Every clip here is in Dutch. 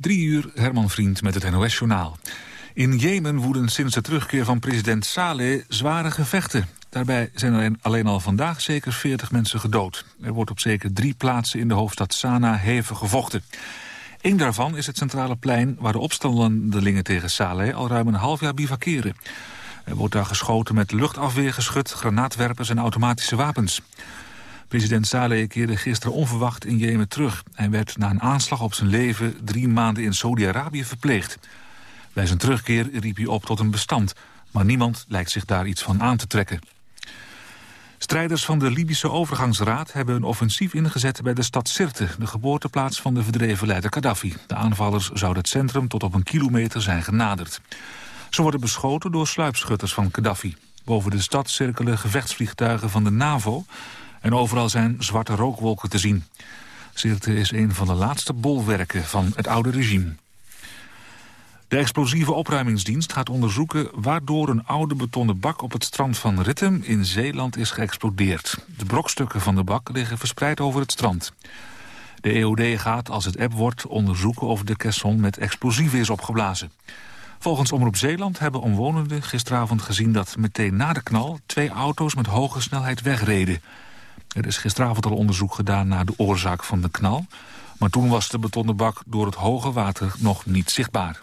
Drie uur, Herman Vriend met het NOS-journaal. In Jemen woeden sinds de terugkeer van president Saleh zware gevechten. Daarbij zijn er alleen al vandaag zeker 40 mensen gedood. Er wordt op zeker drie plaatsen in de hoofdstad Sanaa hevig gevochten. Eén daarvan is het centrale plein waar de opstandelingen tegen Saleh al ruim een half jaar bivakeren. Er wordt daar geschoten met luchtafweergeschut, granaatwerpers en automatische wapens. President Saleh keerde gisteren onverwacht in Jemen terug. Hij werd na een aanslag op zijn leven drie maanden in Saudi-Arabië verpleegd. Bij zijn terugkeer riep hij op tot een bestand, maar niemand lijkt zich daar iets van aan te trekken. Strijders van de Libische overgangsraad hebben een offensief ingezet bij de stad Sirte, de geboorteplaats van de verdreven leider Gaddafi. De aanvallers zouden het centrum tot op een kilometer zijn genaderd. Ze worden beschoten door sluipschutters van Gaddafi. Boven de stad cirkelen gevechtsvliegtuigen van de NAVO en overal zijn zwarte rookwolken te zien. Sirte is een van de laatste bolwerken van het oude regime. De explosieve opruimingsdienst gaat onderzoeken waardoor een oude betonnen bak op het strand van Rittem in Zeeland is geëxplodeerd. De brokstukken van de bak liggen verspreid over het strand. De EOD gaat, als het app wordt, onderzoeken of de caisson met explosieven is opgeblazen. Volgens Omroep Zeeland hebben omwonenden gisteravond gezien dat meteen na de knal twee auto's met hoge snelheid wegreden. Er is gisteravond al onderzoek gedaan naar de oorzaak van de knal, maar toen was de betonnen bak door het hoge water nog niet zichtbaar.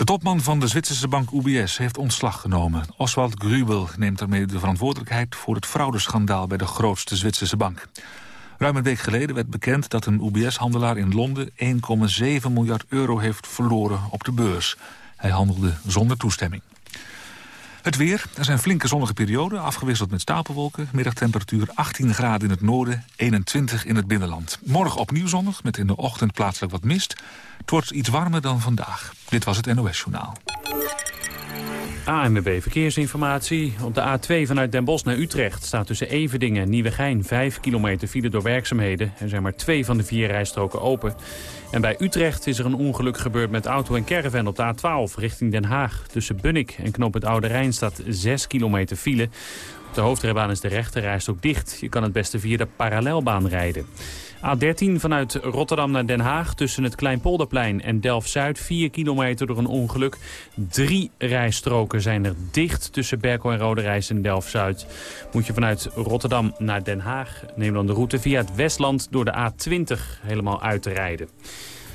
De topman van de Zwitserse bank UBS heeft ontslag genomen. Oswald Grubel neemt daarmee de verantwoordelijkheid... voor het fraudeschandaal bij de grootste Zwitserse bank. Ruim een week geleden werd bekend dat een UBS-handelaar in Londen... 1,7 miljard euro heeft verloren op de beurs. Hij handelde zonder toestemming. Het weer. Er zijn flinke zonnige perioden, afgewisseld met stapelwolken. Middagtemperatuur 18 graden in het noorden, 21 in het binnenland. Morgen opnieuw zonnig, met in de ochtend plaatselijk wat mist. Het wordt iets warmer dan vandaag. Dit was het NOS Journaal. ANWB Verkeersinformatie. Op de A2 vanuit Den Bosch naar Utrecht staat tussen Evedingen en Nieuwegein 5 kilometer file door werkzaamheden. Er zijn maar twee van de vier rijstroken open. En bij Utrecht is er een ongeluk gebeurd met auto en caravan op de A12 richting Den Haag. Tussen Bunnik en Knoop het Oude Rijn staat 6 kilometer file. De hoofdrijbaan is de rechterrijstrook dicht. Je kan het beste via de parallelbaan rijden. A13 vanuit Rotterdam naar Den Haag tussen het Kleinpolderplein en Delft-Zuid. 4 kilometer door een ongeluk. Drie rijstroken zijn er dicht tussen Berkel en Rode Reis en Delft-Zuid. Moet je vanuit Rotterdam naar Den Haag. Neem dan de route via het Westland door de A20 helemaal uit te rijden.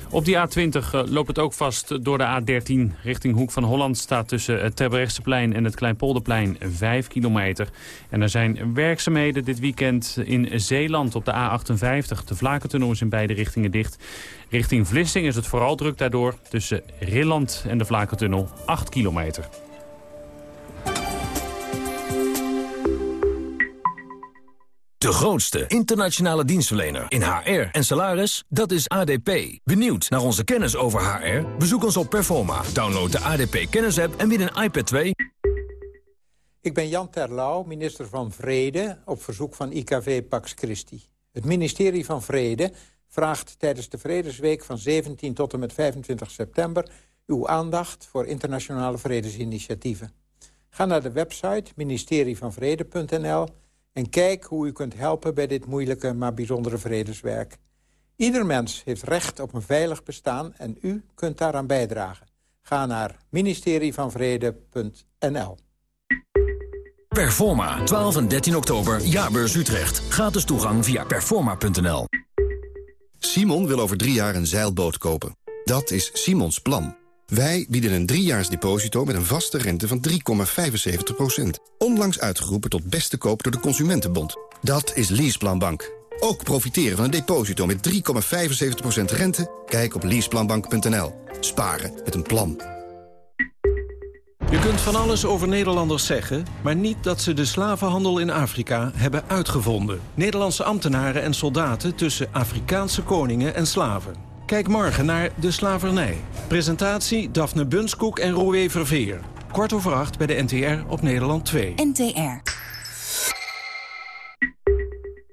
Op die A20 eh, loopt het ook vast door de A13 richting Hoek van Holland. Staat tussen het Terbrechtseplein en het Kleinpolderplein 5 kilometer. En er zijn werkzaamheden dit weekend in Zeeland op de A58. De Vlakentunnel is in beide richtingen dicht. Richting Vlissing is het vooral druk daardoor. Tussen Rilland en de Vlakentunnel 8 kilometer. De grootste internationale dienstverlener in HR en salaris, dat is ADP. Benieuwd naar onze kennis over HR? Bezoek ons op Performa. Download de ADP kennisapp en win een iPad 2. Ik ben Jan Terlouw, minister van Vrede, op verzoek van IKV Pax Christi. Het ministerie van Vrede vraagt tijdens de Vredesweek van 17 tot en met 25 september... uw aandacht voor internationale vredesinitiatieven. Ga naar de website ministerievanvrede.nl en kijk hoe u kunt helpen bij dit moeilijke maar bijzondere vredeswerk. Ieder mens heeft recht op een veilig bestaan en u kunt daaraan bijdragen. Ga naar ministerievanvrede.nl. Performa, 12 en 13 oktober, Jaarbeurs Utrecht. Gratis toegang via performa.nl. Simon wil over drie jaar een zeilboot kopen. Dat is Simons plan. Wij bieden een driejaars deposito met een vaste rente van 3,75%. Onlangs uitgeroepen tot beste koop door de Consumentenbond. Dat is Leaseplanbank. Ook profiteren van een deposito met 3,75% rente? Kijk op leaseplanbank.nl. Sparen met een plan. Je kunt van alles over Nederlanders zeggen, maar niet dat ze de slavenhandel in Afrika hebben uitgevonden. Nederlandse ambtenaren en soldaten tussen Afrikaanse koningen en slaven. Kijk morgen naar De Slavernij. Presentatie Daphne Bunskoek en Roué Verveer. Kwart over acht bij de NTR op Nederland 2. NTR.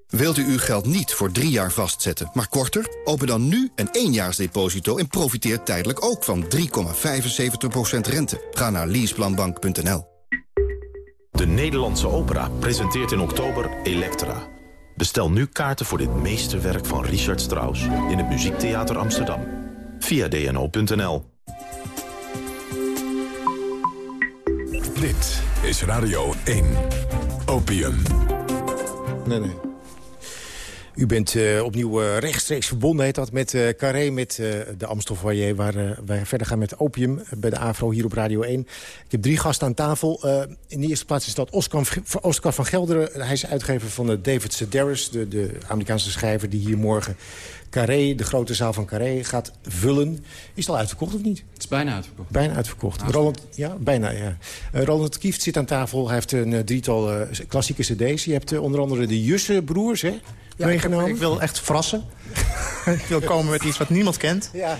Wilt u uw geld niet voor drie jaar vastzetten, maar korter? Open dan nu een éénjaarsdeposito en profiteer tijdelijk ook van 3,75% rente. Ga naar leaseplanbank.nl. De Nederlandse opera presenteert in oktober Elektra. Bestel nu kaarten voor dit meesterwerk van Richard Strauss... in het Muziektheater Amsterdam. Via dno.nl. Dit is Radio 1. Opium. Nee, nee. U bent uh, opnieuw uh, rechtstreeks verbonden, heet dat, met uh, Carré, met de Amstel Foyer... waar wij verder gaan met Opium bij de AVRO hier op Radio 1. Ik heb drie gasten aan tafel. in de eerste plaats is dat Oscar, Oscar van Gelderen. Hij is uitgever van David Sedaris, de, de Amerikaanse schrijver... die hier morgen Carré, de grote zaal van Carré, gaat vullen. Is het al uitverkocht of niet? Het is bijna uitverkocht. Bijna uitverkocht. Roland, ja, bijna, ja. Uh, Roland Kieft zit aan tafel. Hij heeft een uh, drietal uh, klassieke cd's. Je hebt onder andere de Jusse-broers, hè? Ja, meegenomen. Ik, ik, wil echt verrassen. ik wil komen met iets wat niemand kent. Ja.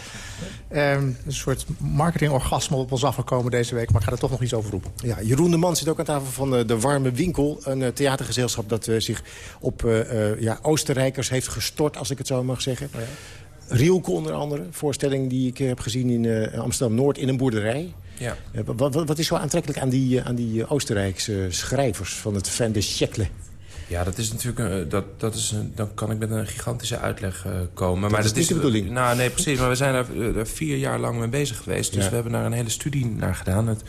Um, een soort marketingorgasme op ons afgekomen deze week. Maar ik ga er toch nog iets over roepen. Ja, Jeroen de Man zit ook aan tafel van uh, De Warme Winkel. Een uh, theatergezelschap dat uh, zich op ja, Oostenrijkers heeft gestort, als ik het zo mag zeggen. Oh ja. Rielke onder andere, voorstelling die ik heb gezien in Amsterdam-Noord in een boerderij. Ja. Wat, wat, wat, is zo aantrekkelijk aan die, aan die Oostenrijkse schrijvers van het Van de Schekle? Ja, dat is natuurlijk... dat, dat is een, dan kan ik met een gigantische uitleg uh, komen. Dat maar is dat niet de bedoeling. Nou, nee, precies. Maar we zijn er uh, vier jaar lang mee bezig geweest. Dus Ja. we hebben daar een hele studie naar gedaan. Het,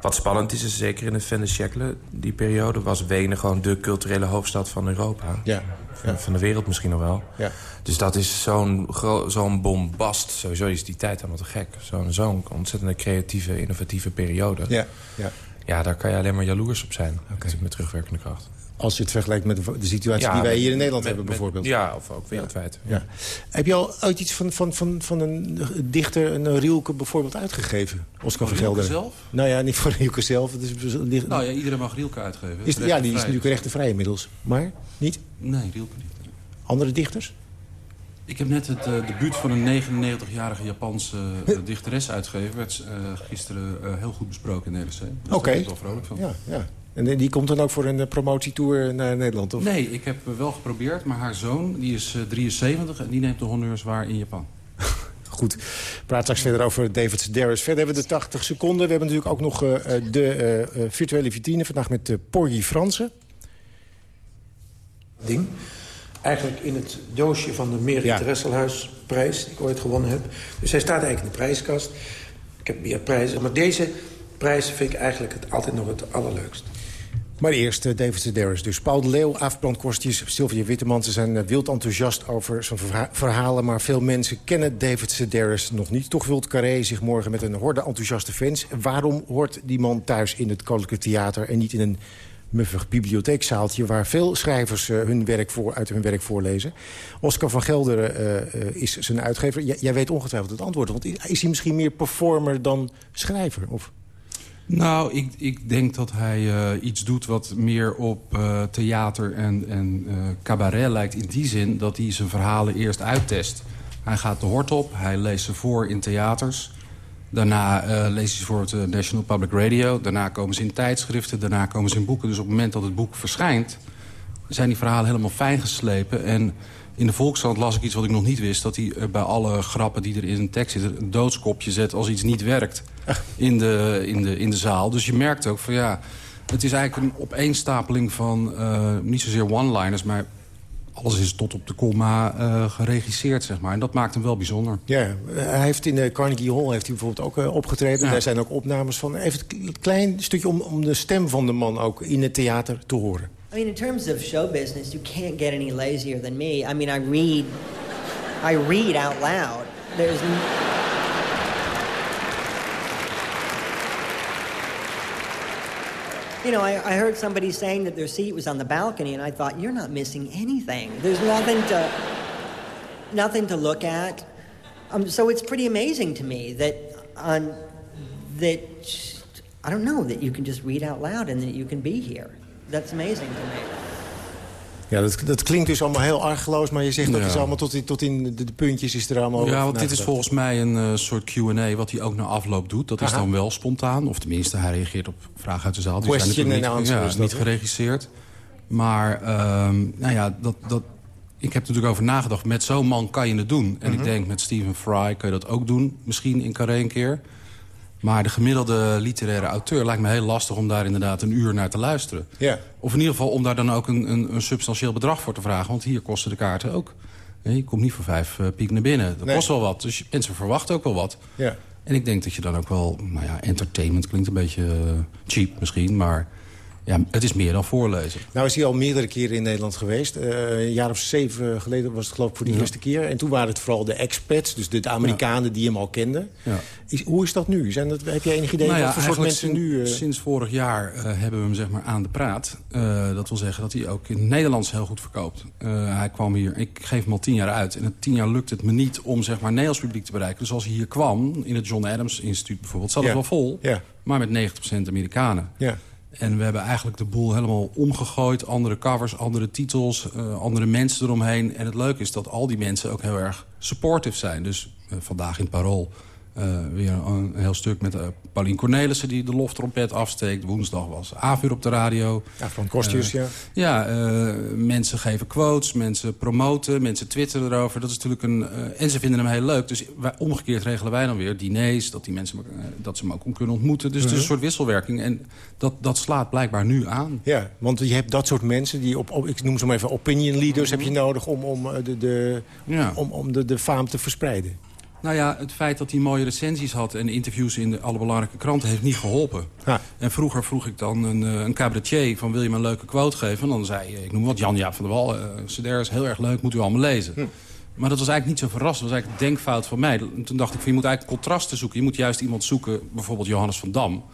wat spannend is, is zeker in het Van de Schekle... die periode was Wenen gewoon de culturele hoofdstad van Europa. Ja. Van, van de wereld misschien nog wel. Ja. Dus dat is zo'n zo'n bombast. Sowieso is die tijd allemaal te gek. Zo'n zo'n ontzettende creatieve, innovatieve periode. Ja, ja. Ja, daar kan je alleen maar jaloers op zijn. Natuurlijk met terugwerkende kracht. Als je het vergelijkt met de, situatie Ja, die wij hier in Nederland met- hebben met- bijvoorbeeld. Ja, of ook wereldwijd. Ja. Heb je al ooit iets van, van, van, van een dichter, een Rielke bijvoorbeeld, uitgegeven? Oscar van Van Rielke Gelder. zelf? Nou ja, niet van Rielke zelf. Het is, licht- Nou ja, iedereen mag Rielke uitgeven. is, ja, die is natuurlijk rechtenvrij inmiddels. Maar niet? Nee, Rielke niet. Andere dichters? Ik heb net het eh, debuut van een 99-jarige Japanse eh, dichteres uitgegeven. Werd eh, gisteren eh, heel goed besproken in de NRC. Dus Oké. daar ben ik wel vrolijk van. Ja, ja. En die komt dan ook voor een eh, promotietour naar Nederland? Of? Nee, ik heb wel geprobeerd, maar haar zoon die is eh, 73 en die neemt de honneurs waar in Japan. Goed. We praten straks verder over David Sedaris. Verder hebben we de 80 seconden. We hebben natuurlijk ook nog eh, eh, de eh, eh, virtuele vitrine. Vandaag met uh, Porgy Fransen. ding. Eigenlijk in het doosje van de Merit Ja. Dresselhuisprijs... die ik ooit gewonnen heb. Dus hij staat eigenlijk in de prijskast. Ik heb meer prijzen. Maar deze prijs vind ik eigenlijk het, altijd nog het allerleukst. Maar eerst eh, David Sedaris. Dus Paul de Leeuw, Aafbrand Kostjes, Sylvia Witteman. Ze zijn eh, wild enthousiast over zijn verha- verhalen. Maar veel mensen kennen David Sedaris nog niet. Toch wilt Carré zich morgen met een horde enthousiaste fans. Waarom hoort die man thuis in het Koninklijk Theater... en niet in een muffig bibliotheekzaaltje... waar veel schrijvers eh, hun werk voor, uit hun werk voorlezen. Oscar van Gelderen eh, is zijn uitgever. Jij weet ongetwijfeld het antwoord. Want is hij misschien meer performer dan schrijver? Of... Nou, ik, ik denk dat hij eh, iets doet wat meer op eh, theater en, en eh, cabaret lijkt. In die zin dat hij zijn verhalen eerst uittest. Hij gaat de hort op, hij leest ze voor in theaters. Daarna leest hij ze voor het eh, National Public Radio. Daarna komen ze in tijdschriften, daarna komen ze in boeken. Dus op het moment dat het boek verschijnt... zijn die verhalen helemaal fijn geslepen. En in de Volkskrant las ik iets wat ik nog niet wist... dat hij eh, bij alle grappen die er in een tekst zitten... een doodskopje zet als iets niet werkt in de, in de, in de zaal. Dus je merkt ook van ja... het is eigenlijk een opeenstapeling van eh, niet zozeer one-liners... maar alles is tot op de komma eh, geregisseerd, zeg maar. En dat maakt hem wel bijzonder. Ja, hij heeft in de Carnegie Hall heeft hij bijvoorbeeld ook opgetreden. Ja. Daar zijn ook opnames van. Even een klein stukje om, om de stem van de man ook in het theater te horen. I mean, in terms of show business, you can't get any lazier than me. I mean, I read, I read out loud. There's. You know, I, I heard somebody saying that their seat was on the balcony, and I thought, you're not missing anything. There's nothing to, nothing to look at. Um, so it's pretty amazing to me that on that I don't know that you can just read out loud and that you can be here. That's amazing to me. Ja, dat, dat klinkt dus allemaal heel argeloos, maar je zegt dat Ja. is allemaal tot, in- tot in de, de puntjes is er allemaal Ja, want dit is volgens mij een eh, soort Q&A... wat hij ook na afloop doet. Dat is dan wel spontaan. Of tenminste, hij reageert op vragen uit de zaal. Die zijn Question natuurlijk and niet, answer ja, is dat, niet geregisseerd. Maar ehm, nou ja, dat, dat, ik heb er natuurlijk over nagedacht. Met zo'n man kan je het doen. En Mhm. ik denk met Stephen Fry kan je dat ook doen. Misschien in Carré een keer. Maar de gemiddelde literaire auteur lijkt me heel lastig... om daar inderdaad een uur naar te luisteren. Ja. Of in ieder geval om daar dan ook een, een, een substantieel bedrag voor te vragen. Want hier kosten de kaarten ook. Je komt niet voor vijf uh, piek naar binnen. Dat Nee. kost wel wat. Dus mensen verwachten ook wel wat. Ja. En ik denk dat je dan ook wel... Nou ja, entertainment klinkt een beetje eh, cheap misschien. Maar ja, het is meer dan voorlezen. Nou is hij al meerdere keren in Nederland geweest. Eh, een jaar of zeven geleden was het geloof ik voor de Ja. eerste keer. En toen waren het vooral de expats, dus de, de Amerikanen die hem al kenden. Ja. Is, hoe is dat nu? Zijn dat, heb je enig idee Nou wat voor soort mensen sin- nu... eh, Sinds vorig jaar eh, hebben we hem zeg maar aan de praat. Dat wil zeggen dat hij ook in het Nederlands heel goed verkoopt. Hij kwam hier, ik geef hem al tien jaar uit. En het tien jaar lukt het me niet om zeg maar Nederlands publiek te bereiken. Dus als hij hier kwam, in het John Adams Instituut bijvoorbeeld... zat het wel vol, Ja. maar met 90% Amerikanen. Ja. En we hebben eigenlijk de boel helemaal omgegooid. Andere covers, andere titels, eh, andere mensen eromheen. En het leuke is dat al die mensen ook heel erg supportive zijn. Dus eh, vandaag in Parool weer een, heel stuk met uh, Paulien Cornelissen... die de loftrompet afsteekt. Woensdag was Avuur op de radio. Ja, van Kostjes, Eh, ja. Ja, eh, mensen geven quotes, mensen promoten, mensen twitteren erover. Dat is natuurlijk een... eh, en ze vinden hem heel leuk. Dus wij, omgekeerd regelen wij dan weer diners... dat, die mensen, eh, dat ze hem ook kunnen ontmoeten. Dus het is een soort wisselwerking. En dat, dat slaat blijkbaar nu aan. Ja, want je hebt dat soort mensen, die op, op ik noem ze maar even opinion leaders... heb je nodig om, om, eh, de, de, Ja. om, om de, de faam te verspreiden. Nou ja, het feit dat hij mooie recensies had... en interviews in de, alle belangrijke kranten heeft niet geholpen. Ja. En vroeger vroeg ik dan een, eh, een cabaretier van... wil je me een leuke quote geven? En dan zei ik noem wat, Jan-Jaap van der Wal... Uh, Ceder is heel erg leuk, moet u allemaal lezen. Hm. Maar dat was eigenlijk niet zo verrassend. Dat was eigenlijk een denkfout van mij. En Toen dacht ik, van, je moet eigenlijk contrasten zoeken. Je moet juist iemand zoeken, bijvoorbeeld Johannes van Dam...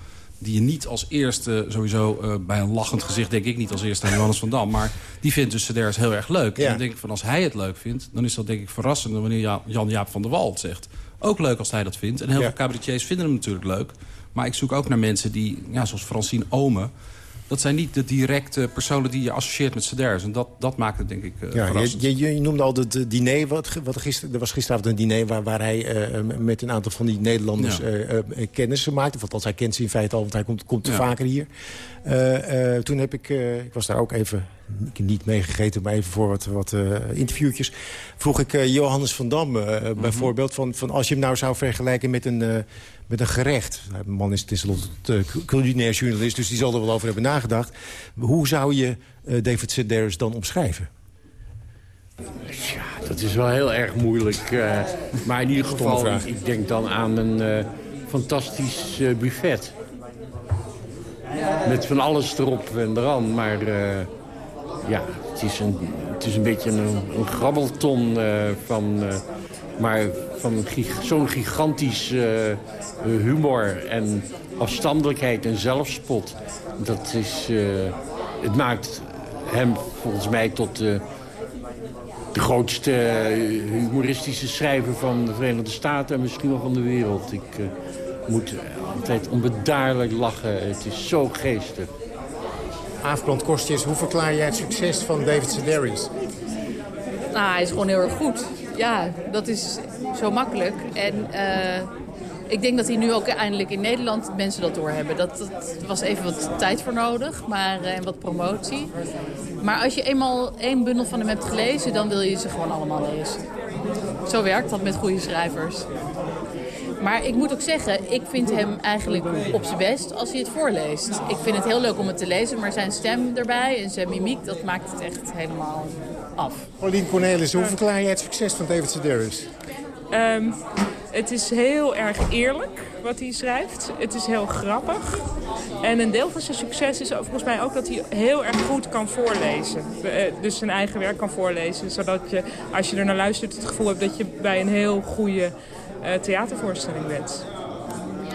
die je niet als eerste, sowieso uh, bij een lachend gezicht... denk ik niet als eerste aan Johannes van Dam... maar die vindt dus Ceder is heel erg leuk. Ja. En dan denk ik van, als hij het leuk vindt... dan is dat denk ik verrassender wanneer Ja- Jan-Jaap van der Wal het zegt. Ook leuk als hij dat vindt. En heel Ja. veel cabaretiers vinden hem natuurlijk leuk. Maar ik zoek ook naar mensen die, ja, zoals Francine Omen... dat zijn niet de directe personen die je associeert met Ceders. En dat, dat maakt het denk ik uh, Ja, je, je, je noemde al het eh, diner. Wat, wat gister, er was gisteravond een diner waar, waar hij eh, met een aantal van die Nederlanders Ja. eh, eh, kennissen maakte. Of althans, hij kent ze in feite al, want hij komt, komt Ja. vaker hier. Eh, eh, toen heb ik, eh, ik was daar ook even, ik heb niet meegegeten, maar even voor wat, wat eh, interviewtjes. Vroeg ik eh, Johannes van Dam eh, Mhm. bijvoorbeeld, van, van als je hem nou zou vergelijken met een, eh, met een gerecht. De man is tenslotte uh, culinair journalist, dus die zal er wel over hebben nagedacht. Hoe zou je eh, David Sedaris dan omschrijven? Ja, dat is wel heel erg moeilijk. eh, maar in ieder geval, ik denk dan aan een eh, fantastisch eh, buffet. Met van alles erop en eraan. Maar eh, ja, het is een, het is een beetje een, een grabbelton eh, van... maar van gig- zo'n gigantisch eh, humor en afstandelijkheid en zelfspot. Dat is... eh, het maakt hem volgens mij tot... eh, de grootste humoristische schrijver van de Verenigde Staten... en misschien wel van de wereld. Ik eh, moet altijd onbedaarlijk lachen. Het is zo geestig. Aafbrand Kostjes, hoe verklaar jij het succes van David Sedaris? Nou, hij is gewoon heel erg goed. Ja, dat is zo makkelijk. En eh, ik denk dat hij nu ook eindelijk in Nederland mensen dat doorhebben. Dat, dat was even wat tijd voor nodig, maar eh, en wat promotie. Maar als je eenmaal één bundel van hem hebt gelezen, dan wil je ze gewoon allemaal lezen. Zo werkt dat met goede schrijvers. Maar ik moet ook zeggen, ik vind hem eigenlijk op zijn best als hij het voorleest. Ik vind het heel leuk om het te lezen, maar zijn stem erbij en zijn mimiek, dat maakt het echt helemaal af. Paulien Cornelis, hoe verklaar jij het succes van David Sedaris? Ehm, het is heel erg eerlijk wat hij schrijft. Het is heel grappig. En een deel van zijn succes is volgens mij ook dat hij heel erg goed kan voorlezen. Eh, Dus zijn eigen werk kan voorlezen. Zodat je, als je er naar luistert, het gevoel hebt dat je bij een heel goede eh, theatervoorstelling bent.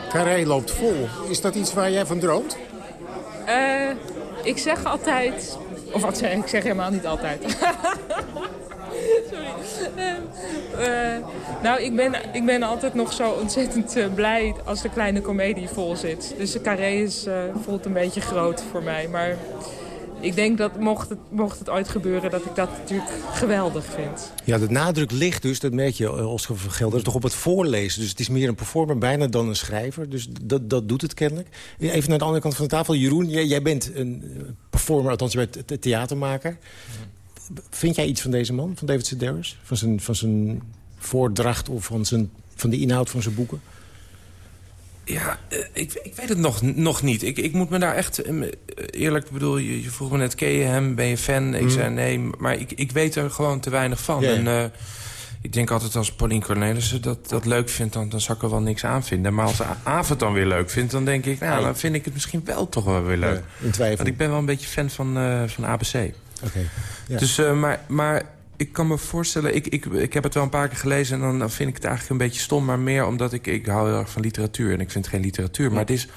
Carré loopt vol. Is dat iets waar jij van droomt? Eh, ik zeg altijd... Of wat zeg ik? Zeg helemaal niet altijd. Sorry. Eh, eh, nou, ik ben, ik ben altijd nog zo ontzettend eh, blij als de kleine komedie vol zit. Dus de carré is, eh, voelt een beetje groot voor mij. Maar ik denk dat mocht het, mocht het ooit gebeuren, dat ik dat natuurlijk geweldig vind. Ja, de nadruk ligt dus, dat merk je, eh, Oscar van Gelder, toch op het voorlezen. Dus het is meer een performer bijna dan een schrijver. Dus dat, dat doet het kennelijk. Even naar de andere kant van de tafel. Jeroen, jij, jij bent een performer, althans je bent th- theatermaker. Vind jij iets van deze man, van David Sedaris? Van zijn, van zijn voordracht of van, zijn, van de inhoud van zijn boeken? Ja, eh, ik, ik weet het nog, nog niet. Ik, ik moet me daar echt eh, eerlijk... bedoel, je, je vroeg me net, ken je hem? Ben je fan? Ik Mhm. zei nee, maar ik, ik weet er gewoon te weinig van. En, eh, ik denk altijd als Paulien Cornelissen dat, dat leuk vindt... Dan, dan zou ik er wel niks aan vinden. Maar als Aaf het dan weer leuk vindt... dan denk ik, nou, dan vind ik het misschien wel toch wel weer leuk. in twijfel. Want ik ben wel een beetje fan van, eh, van ABC. Oké. Ja. Dus, eh, maar, maar ik kan me voorstellen... Ik, ik, ik heb het wel een paar keer gelezen en dan, vind ik het eigenlijk een beetje stom. Maar meer omdat ik, ik hou heel erg van literatuur. En ik vind het geen literatuur. Maar het is,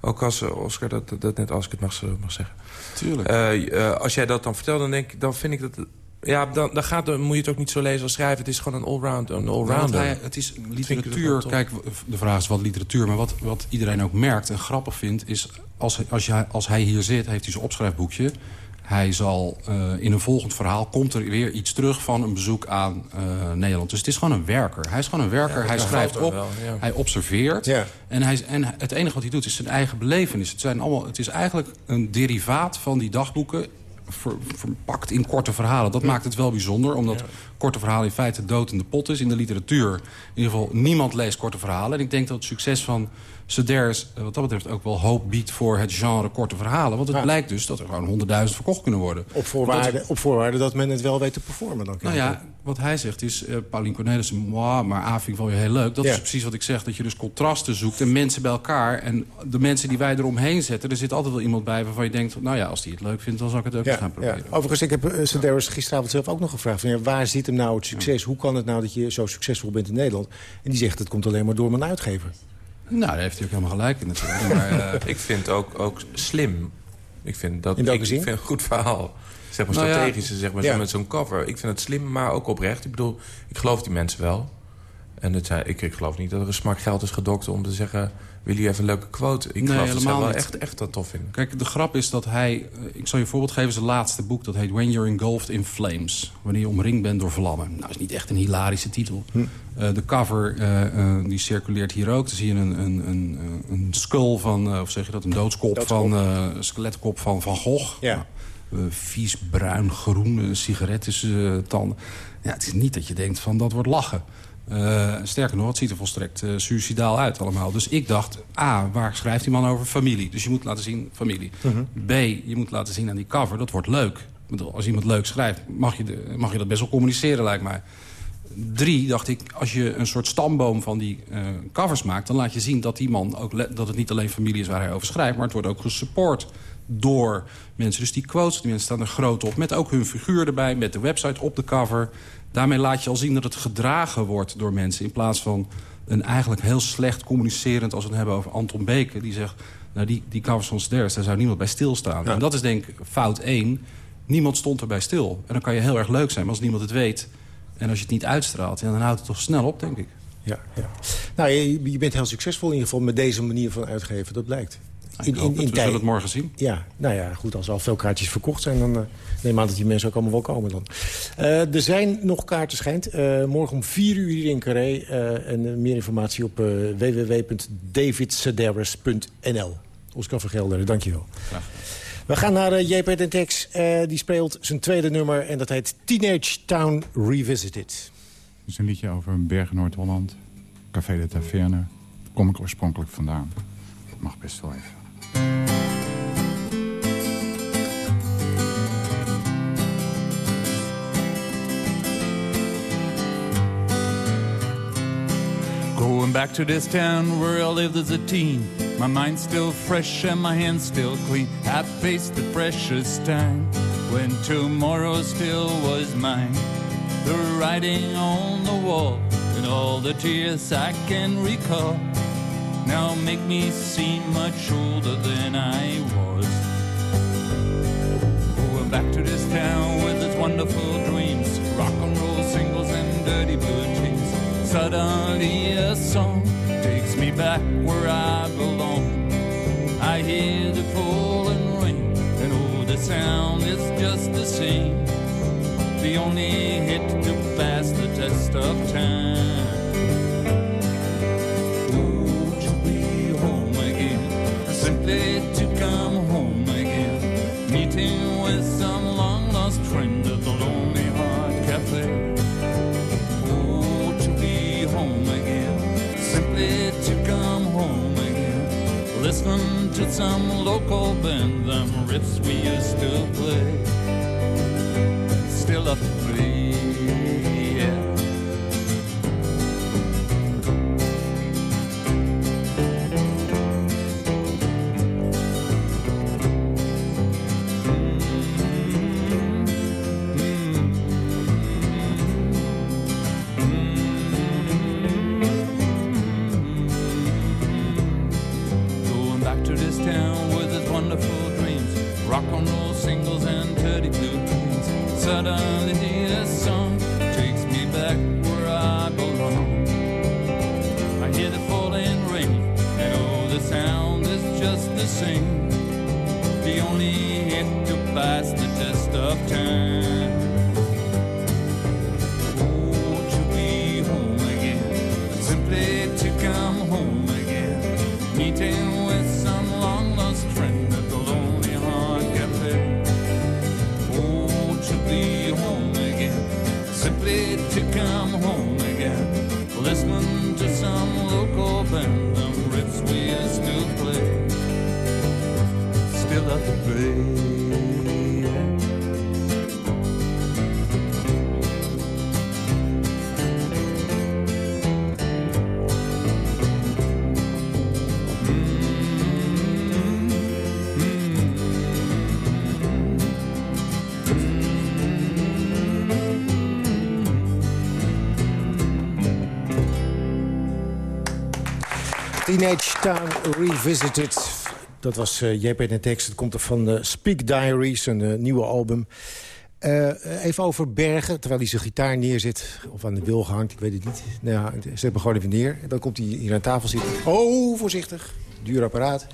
ook als eh, Oscar, dat, dat net als ik het mag, mag zeggen. Tuurlijk. Eh, eh, als jij dat dan vertelt, dan, denk, dan vind ik dat... Ja, dan, dan, gaat, dan moet je het ook niet zo lezen als schrijven. Het is gewoon een allround, een Nou, allrounder. het is literatuur. Kijk, de vraag is wat literatuur. Maar wat, wat iedereen ook merkt en grappig vindt... is als, als, jij, als hij hier zit, heeft hij zijn opschrijfboekje. Hij zal eh, in een volgend verhaal... komt er weer iets terug van een bezoek aan eh, Nederland. Dus het is gewoon een werker. Hij is gewoon een werker. Ja, hij schrijft op. ik wel, ja. Hij observeert. En, hij, en het enige wat hij doet is zijn eigen belevenis. Het, zijn allemaal, het is eigenlijk een derivaat van die dagboeken ver- verpakt in korte verhalen. Dat maakt het wel bijzonder, omdat korte verhalen in feite dood in de pot is. In de literatuur, in ieder geval, niemand leest korte verhalen. En ik denk dat het succes van Sedaris eh, wat dat betreft ook wel hoop biedt voor het genre korte verhalen. Want het blijkt dus dat er gewoon honderdduizend verkocht kunnen worden. Op voorwaarde, op voorwaarde dat men het wel weet te performen. Dan Nou ja, wat hij zegt is, eh Paulien Cornelissen, moi, maar A vind ik wel weer heel leuk. Dat Ja. is precies wat ik zeg, dat je dus contrasten zoekt en mensen bij elkaar. En de mensen die wij eromheen zetten, er zit altijd wel iemand bij waarvan je denkt... nou ja, als die het leuk vindt, dan zal ik het ook eens gaan Ja. proberen. Overigens, ik heb uh, gisteravond zelf ook nog gevraagd... Van, ja, waar zit hem nou het succes? Hoe kan het nou dat je zo succesvol bent in Nederland? En die zegt, het komt alleen maar door mijn uitgever. Nou, daar heeft hij ook helemaal gelijk in natuurlijk. Maar, eh, ik vind het ook, ook slim. Ik vind dat In welke ik, zin? ik vind een goed verhaal. Zeg maar Nou ja, strategische, zeg maar, ja. met zo'n cover. Ik vind het slim, maar ook oprecht. Ik bedoel, ik geloof die mensen wel. En het, ik, ik geloof niet dat er een smak geld is gedokt om te zeggen... wil je even een leuke quote? Ik Nee, geloof dat ze helemaal wel niet. echt, echt dat tof vinden. Kijk, de grap is dat hij... eh, Ik zal je een voorbeeld geven. Zijn laatste boek, dat heet When You're Engulfed in Flames. Wanneer je omringd bent door vlammen. Nou, is niet echt een hilarische titel. Eh, de cover, eh, die circuleert hier ook. Dan zie je een, een, een, een skull van... of zeg je dat? Een doodskop, Doodskop. van... een skeletkop van Van Gogh. Ja. Eh, vies, bruin, groen, een sigaret tussen tanden. Ja, het is niet dat je denkt van dat wordt lachen. Eh, sterker nog, het ziet er volstrekt eh suicidaal uit allemaal. Dus ik dacht, A, waar schrijft die man over? Familie. Dus je moet laten zien, familie. B, je moet laten zien aan die cover, dat wordt leuk. Ik bedoel, als iemand leuk schrijft, mag je, de- mag je dat best wel communiceren, lijkt mij. Drie, dacht ik, als je een soort stamboom van die eh, covers maakt... dan laat je zien dat die man ook dat het niet alleen familie is waar hij over schrijft... maar het wordt ook gesupport door mensen. Dus die quotes, die mensen staan er groot op... met ook hun figuur erbij, met de website op de cover. Daarmee laat je al zien dat het gedragen wordt door mensen... in plaats van een eigenlijk heel slecht communicerend... als we het hebben over Anton Beke, die zegt... nou, die, die covers van Stairs, daar zou niemand bij stilstaan. En dat is denk ik fout één. Niemand stond erbij stil. En dan kan je heel erg leuk zijn, maar als niemand het weet... en als je het niet uitstraalt, ja, dan houdt het toch snel op, denk ik. Ja, ja. Nou, je, je bent heel succesvol in ieder geval met deze manier van uitgeven. Dat blijkt. Ik hoop het. We zullen het morgen zien. Ja, nou ja, goed. Als er al veel kaartjes verkocht zijn... dan eh, neem aan dat die mensen ook allemaal wel komen dan. Eh, er zijn nog kaarten, schijnt. Eh, morgen om vier uur hier in Carré. eh, en meer informatie op eh www.davidsedaris.nl. Oscar van Gelder, dankjewel. We gaan naar JP den Tex. Eh, die speelt zijn tweede nummer en dat heet Teenage Town Revisited. Het is een liedje over een berg in Noord-Holland. Café de Taverne. Daar kom ik oorspronkelijk vandaan. Mag best wel even. Going back to this town where I lived as a teen. My mind's still fresh and my hands still clean. I faced the precious time when tomorrow still was mine. The writing on the wall and all the tears I can recall now make me seem much older than I was. Going back to this town with its wonderful dreams, rock and roll singles and dirty blue jeans. Suddenly a song takes me back where I belong. I hear the pouring rain, and oh, the sound is just the same. The only hit to pass the test of time. Listen to some local band, them riffs we used to play. Still to play, Only to pass the test of time. Teenage Town Revisited. Dat was uh, JP en tekst. Het komt er van uh, Speak Diaries, een uh, nieuwe album. Even over Bergen, terwijl hij zijn gitaar neerzet. Of aan de wil gehangt, ik weet het niet. Nou, ja, zet me gewoon even neer. Dan komt hij hier aan tafel zitten. Oh, voorzichtig. Duur apparaat.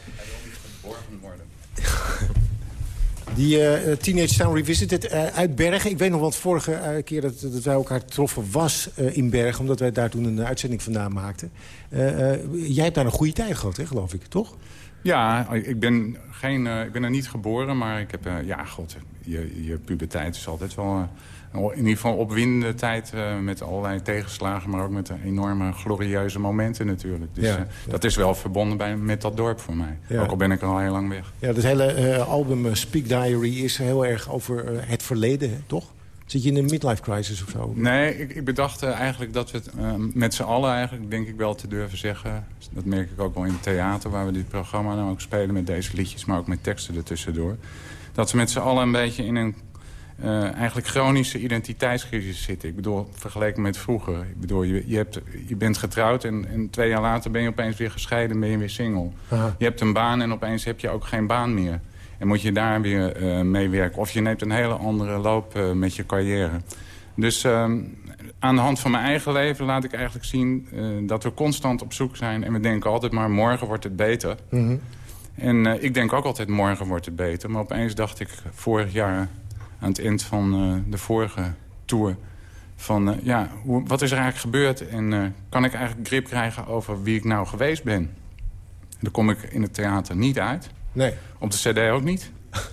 Die uh, Teenage Town Revisited uh, uit Bergen. Ik weet nog wat vorige uh, keer dat, dat wij elkaar troffen was in Bergen... omdat wij daar toen een uitzending vandaan maakten. jij hebt daar een goede tijd gehad, hè, geloof ik, toch? Ja, ik ben, geen, ik ben er niet geboren, maar ik heb... ja, god, je, je puberteit is altijd wel... in ieder geval opwindende tijd met allerlei tegenslagen... maar ook met enorme glorieuze momenten natuurlijk. Dus ja, dat is wel verbonden bij, met dat dorp voor mij. Ja. Ook al ben ik er al heel lang weg. Ja, dat hele album Speak Diary is heel erg over het verleden, toch? Zit je in een midlife crisis of zo? Nee, ik, ik bedacht uh, eigenlijk dat we het uh, met z'n allen eigenlijk, denk ik wel te durven zeggen. Dat merk ik ook wel in het theater, waar we dit programma nou ook spelen met deze liedjes, maar ook met teksten ertussendoor. Dat we met z'n allen een beetje in een uh, eigenlijk chronische identiteitscrisis zitten. Ik bedoel, vergeleken met vroeger. Ik bedoel, je, je, hebt, je bent getrouwd en, en, twee jaar later ben je opeens weer gescheiden en ben je weer single. Aha. Je hebt een baan en opeens heb je ook geen baan meer. En moet je daar weer uh, mee werken. Of je neemt een hele andere loop uh, met je carrière. Dus uh, aan de hand van mijn eigen leven laat ik eigenlijk zien... Uh, dat we constant op zoek zijn. En we denken altijd maar morgen wordt het beter. Mm -hmm. En ik denk ook altijd morgen wordt het beter. Maar opeens dacht ik vorig jaar aan het eind van de vorige tour... van ja, hoe, wat is er eigenlijk gebeurd? En kan ik eigenlijk grip krijgen over wie ik nou geweest ben? En daar kom ik in het theater niet uit... Nee. Op de cd ook niet.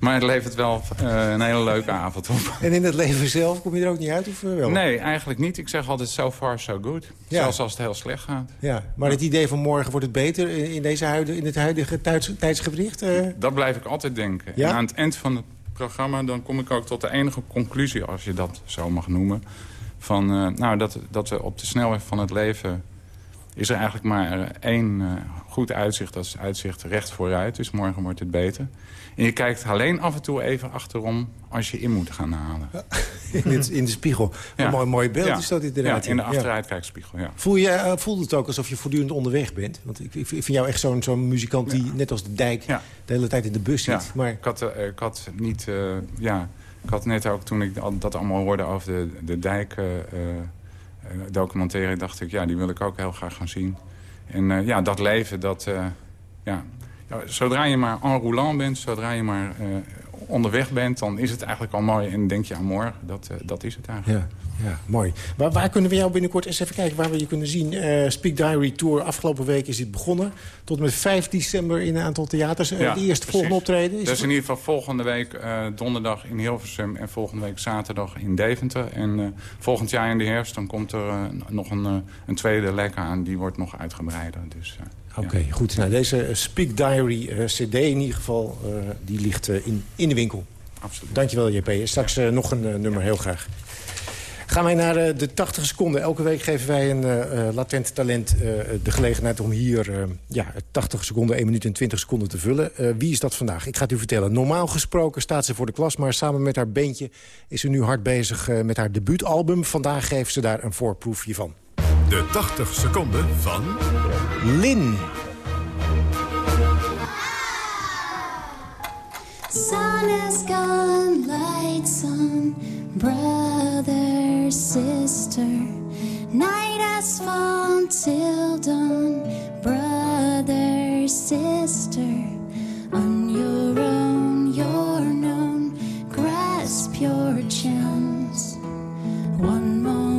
Maar het levert wel uh, een hele leuke avond op. En in het leven zelf kom je er ook niet uit of wel? Nee, eigenlijk niet. Ik zeg altijd so far so good. Ja. Zelfs als het heel slecht gaat. Ja, maar het idee van morgen wordt het beter in, deze huidige, in het huidige tijds, tijdsgewricht? Uh... Dat blijf ik altijd denken. Ja? En aan het eind van het programma dan kom ik ook tot de enige conclusie... als je dat zo mag noemen... Van, uh, nou, dat, dat we op de snelweg van het leven is er eigenlijk maar één uh, goed uitzicht. Dat is uitzicht recht vooruit. Dus morgen wordt het beter. En je kijkt alleen af en toe even achterom als je in moet gaan halen. In, het, in de spiegel. Ja. Een mooi, mooi beeld ja. is dat inderdaad. Ja, in de achteruitkijkspiegel, ja. Voel je, uh, voelt het ook alsof je voortdurend onderweg bent? Want ik, ik vind jou echt zo'n zo'n muzikant die, net als de dijk, de hele tijd in de bus zit. Maar... Ik, had, ik had niet... Uh, ja, ik had net ook, toen ik dat allemaal hoorde over de, de dijk documentaire dacht ik, ja, die wil ik ook heel graag gaan zien. En uh, ja, dat leven, dat... Uh, ja, zodra je maar enroulant bent, zodra je maar onderweg bent, dan is het eigenlijk al mooi. En denk je aan morgen, dat, uh, dat is het eigenlijk. Ja. Ja, mooi. Waar, waar, kunnen we jou binnenkort eens even kijken waar we je kunnen zien? Uh, Speak Diary Tour, afgelopen week is dit begonnen. Tot en met 5 december in een aantal theaters. Uh, ja, de eerste volgende optreden? Is dat is in ieder geval volgende week donderdag in Hilversum... en volgende week zaterdag in Deventer. En volgend jaar in de herfst dan komt er nog een, een tweede lek aan. Die wordt nog uitgebreider. Dus, Oké, okay, ja. goed. Nou, deze Speak Diary cd in ieder geval, die ligt in, in de winkel. Absoluut. Dankjewel, JP. Straks nog een nummer, heel graag. Gaan wij naar de 80 seconden. Elke week geven wij een latent talent de gelegenheid om hier ja, 80 seconden, 1 minuut en 20 seconden te vullen. wie is dat vandaag? Ik ga het u vertellen. Normaal gesproken staat ze voor de klas, maar samen met haar beentje is ze nu hard bezig met haar debuutalbum. Vandaag geeft ze daar een voorproefje van. De 80 seconden van... Lin. Sun is gone, lights on, brother, sister. Night has fallen till dawn, brother, sister. On your own, you're known. Grasp your chance. One moment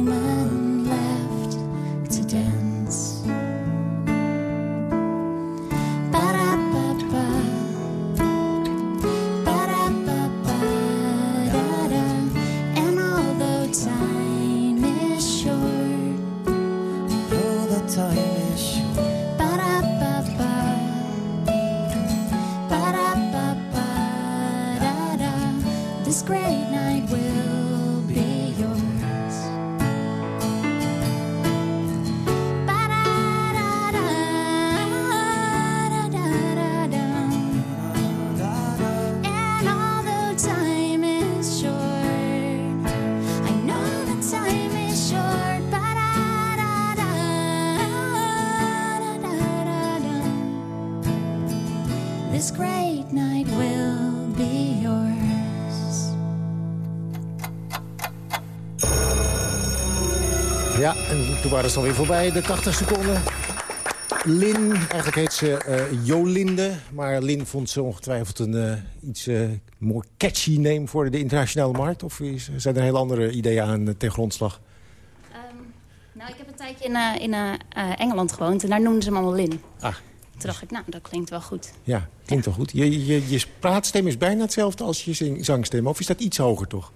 toen waren ze alweer voorbij, de 80 seconden. Lin, eigenlijk heet ze eh, Jolinde. Maar Lin vond ze ongetwijfeld een eh, iets eh, more catchy name voor de internationale markt. Of is, zijn er hele andere ideeën aan uh, ten grondslag? Nou, ik heb een tijdje in, in Engeland gewoond en daar noemden ze hem allemaal Lin. Ah. Toen dacht ik, nou, dat klinkt wel goed. Ja, klinkt wel goed. Je, je, je praatstem is bijna hetzelfde als je zangstem. Of is dat iets hoger toch?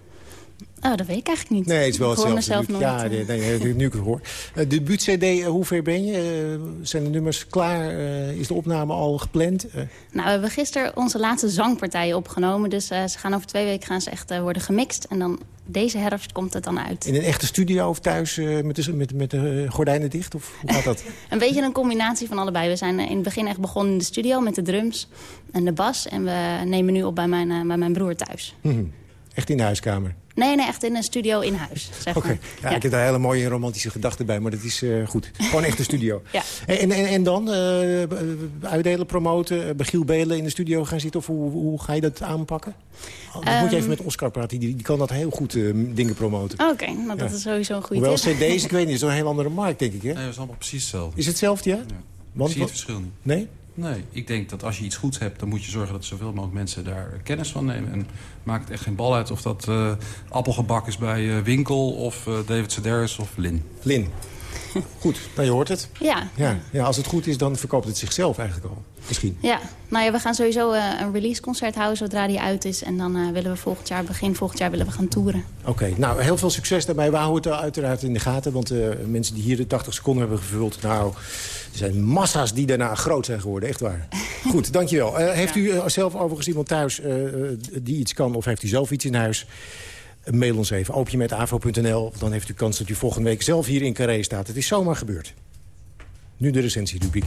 Oh, dat weet ik eigenlijk niet. Nee, het is wel hetzelfde. mezelf nooit. ja, eh. nee, nee, nu ik het hoor. Uh, de buurt-cd, uh, hoe ver ben je? Uh, zijn de nummers klaar? Uh, is de opname al gepland? Nou, we hebben gisteren onze laatste zangpartijen opgenomen. Dus ze gaan over twee weken gaan ze echt worden gemixt. En dan deze herfst komt het dan uit. in een echte studio of thuis met, de, met, met de gordijnen dicht? Of hoe gaat dat? een beetje een combinatie van allebei. We zijn in het begin echt begonnen in de studio met de drums en de bas. En we nemen nu op bij mijn, bij mijn broer thuis. Mm-hmm. Echt in de huiskamer? Nee, nee, echt in een studio in huis. Zeg Oké, maar. ja, ja. ik heb daar hele mooie romantische gedachten bij, maar dat is uh, goed. Gewoon echt een studio. ja. En, en, en dan uh, uitdelen, promoten, bij Giel Belen in de studio gaan zitten? Of hoe, hoe ga je dat aanpakken? Dan um, moet je even met Oscar praten, die, die kan dat heel goed uh, dingen promoten. Oké, okay, nou dat ja. is sowieso een goede Hoewel cd's, ik weet niet, is een heel andere markt, denk ik, hè? Nee, dat is allemaal precies hetzelfde. Is het hetzelfde, ja? ja. Want, ik zie het verschil niet. Nee? Nee, ik denk dat als je iets goeds hebt... dan moet je zorgen dat zoveel mogelijk mensen daar kennis van nemen. En maakt echt geen bal uit of dat uh, appelgebak is bij uh, Winkel... of uh, David Sedaris of Lin. Lin. Goed, nou je hoort het. Ja. ja. Ja, als het goed is, dan verkoopt het zichzelf eigenlijk al. Misschien. Ja, nou ja, we gaan sowieso uh, een releaseconcert houden zodra die uit is. En dan uh, willen we volgend jaar, begin volgend jaar, willen we gaan toeren. Oké, okay, nou heel veel succes daarbij. We houden het uiteraard in de gaten. Want uh, mensen die hier de 80 seconden hebben gevuld... nou, er zijn massa's die daarna groot zijn geworden, echt waar. Goed, dankjewel. heeft u zelf overigens iemand thuis die iets kan... of heeft u zelf iets in huis... Mail ons even, opiumetavo.nl. Dan heeft u kans dat u volgende week zelf hier in Carré staat. Het is zomaar gebeurd. Nu de recensierubriek.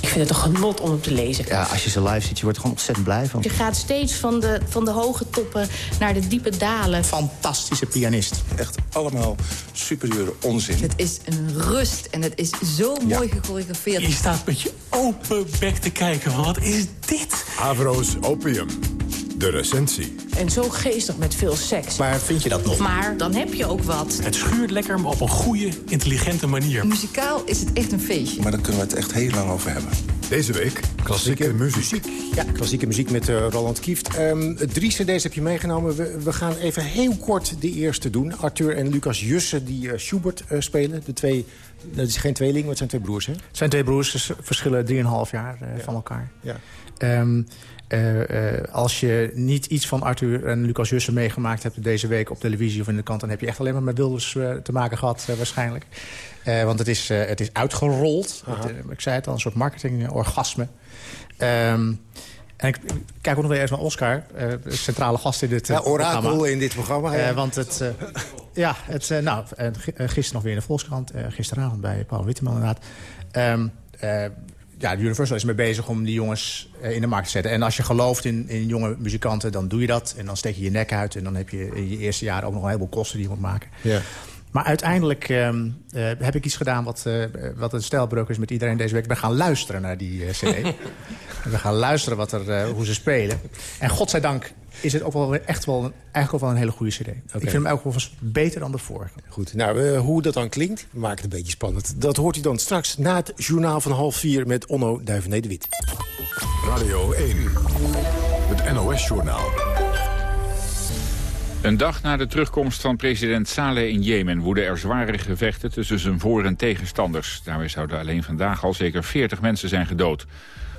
Ik vind het een genot om hem te lezen. Ja, als je ze live ziet, je wordt er gewoon ontzettend blij van. Je gaat steeds van de, van de hoge toppen naar de diepe dalen. Fantastische pianist. Echt allemaal superieure onzin. Het is een rust en het is zo mooi ja. gechoreografeerd. Je staat met je open bek te kijken. Wat is dit? Avro's Opium. De recensie. En zo geestig met veel seks. Maar vind je dat nog? Maar dan heb je ook wat. Het schuurt lekker, maar op een goede, intelligente manier. Muzikaal is het echt een feestje. Maar daar kunnen we het echt heel lang over hebben. Deze week Klassieke muziek. Ja, klassieke muziek met uh, Roland Kieft. Um, drie cd's heb je meegenomen. We, we, gaan even heel kort de eerste doen. Arthur en Lucas Jussen die uh, Schubert uh, spelen. De twee, dat is geen tweeling, maar het zijn twee broers, hè? Het zijn twee broers, ze verschillen 3,5 jaar ja. van elkaar. Ja. Um, uh, uh, als je niet iets van Arthur en Lucas Jussen meegemaakt hebt deze week op televisie of in de kant... dan heb je echt alleen maar met Wilders uh, te maken gehad waarschijnlijk. want het is, het is uitgerold. Het, ik zei het al, een soort marketing-orgasme. Um, en ik kijk ook nog weer even naar Oscar, centrale gast in dit ja, orakel programma. in dit programma. Ja. want het, ja, het, nou, gisteren nog weer in de Volkskrant, gisteravond bij Paul Witteman inderdaad... Um, ja, Universal is mee bezig om die jongens uh, in de markt te zetten. En als je gelooft in, in jonge muzikanten, dan doe je dat. En dan steek je je nek uit. En dan heb je in je eerste jaar ook nog een heleboel kosten die je moet maken. Ja. Maar uiteindelijk uh, uh, heb ik iets gedaan wat, wat een stijlbreuk is met iedereen deze week. We gaan luisteren naar die cd. we gaan luisteren wat er, hoe ze spelen. En godzijdank is het ook wel echt wel een, eigenlijk ook wel een hele goede cd. Okay. Ik vind hem ook wel beter dan de vorige. Goed, nou, uh, hoe dat dan klinkt, maken het een beetje spannend. Dat hoort u dan straks na het journaal van half vier met Onno Duivené de Wit. Radio 1, het NOS-journaal. Een dag na de terugkomst van president Saleh in Jemen... woeden er zware gevechten tussen zijn voor- en tegenstanders. Daarbij zouden alleen vandaag al zeker 40 mensen zijn gedood.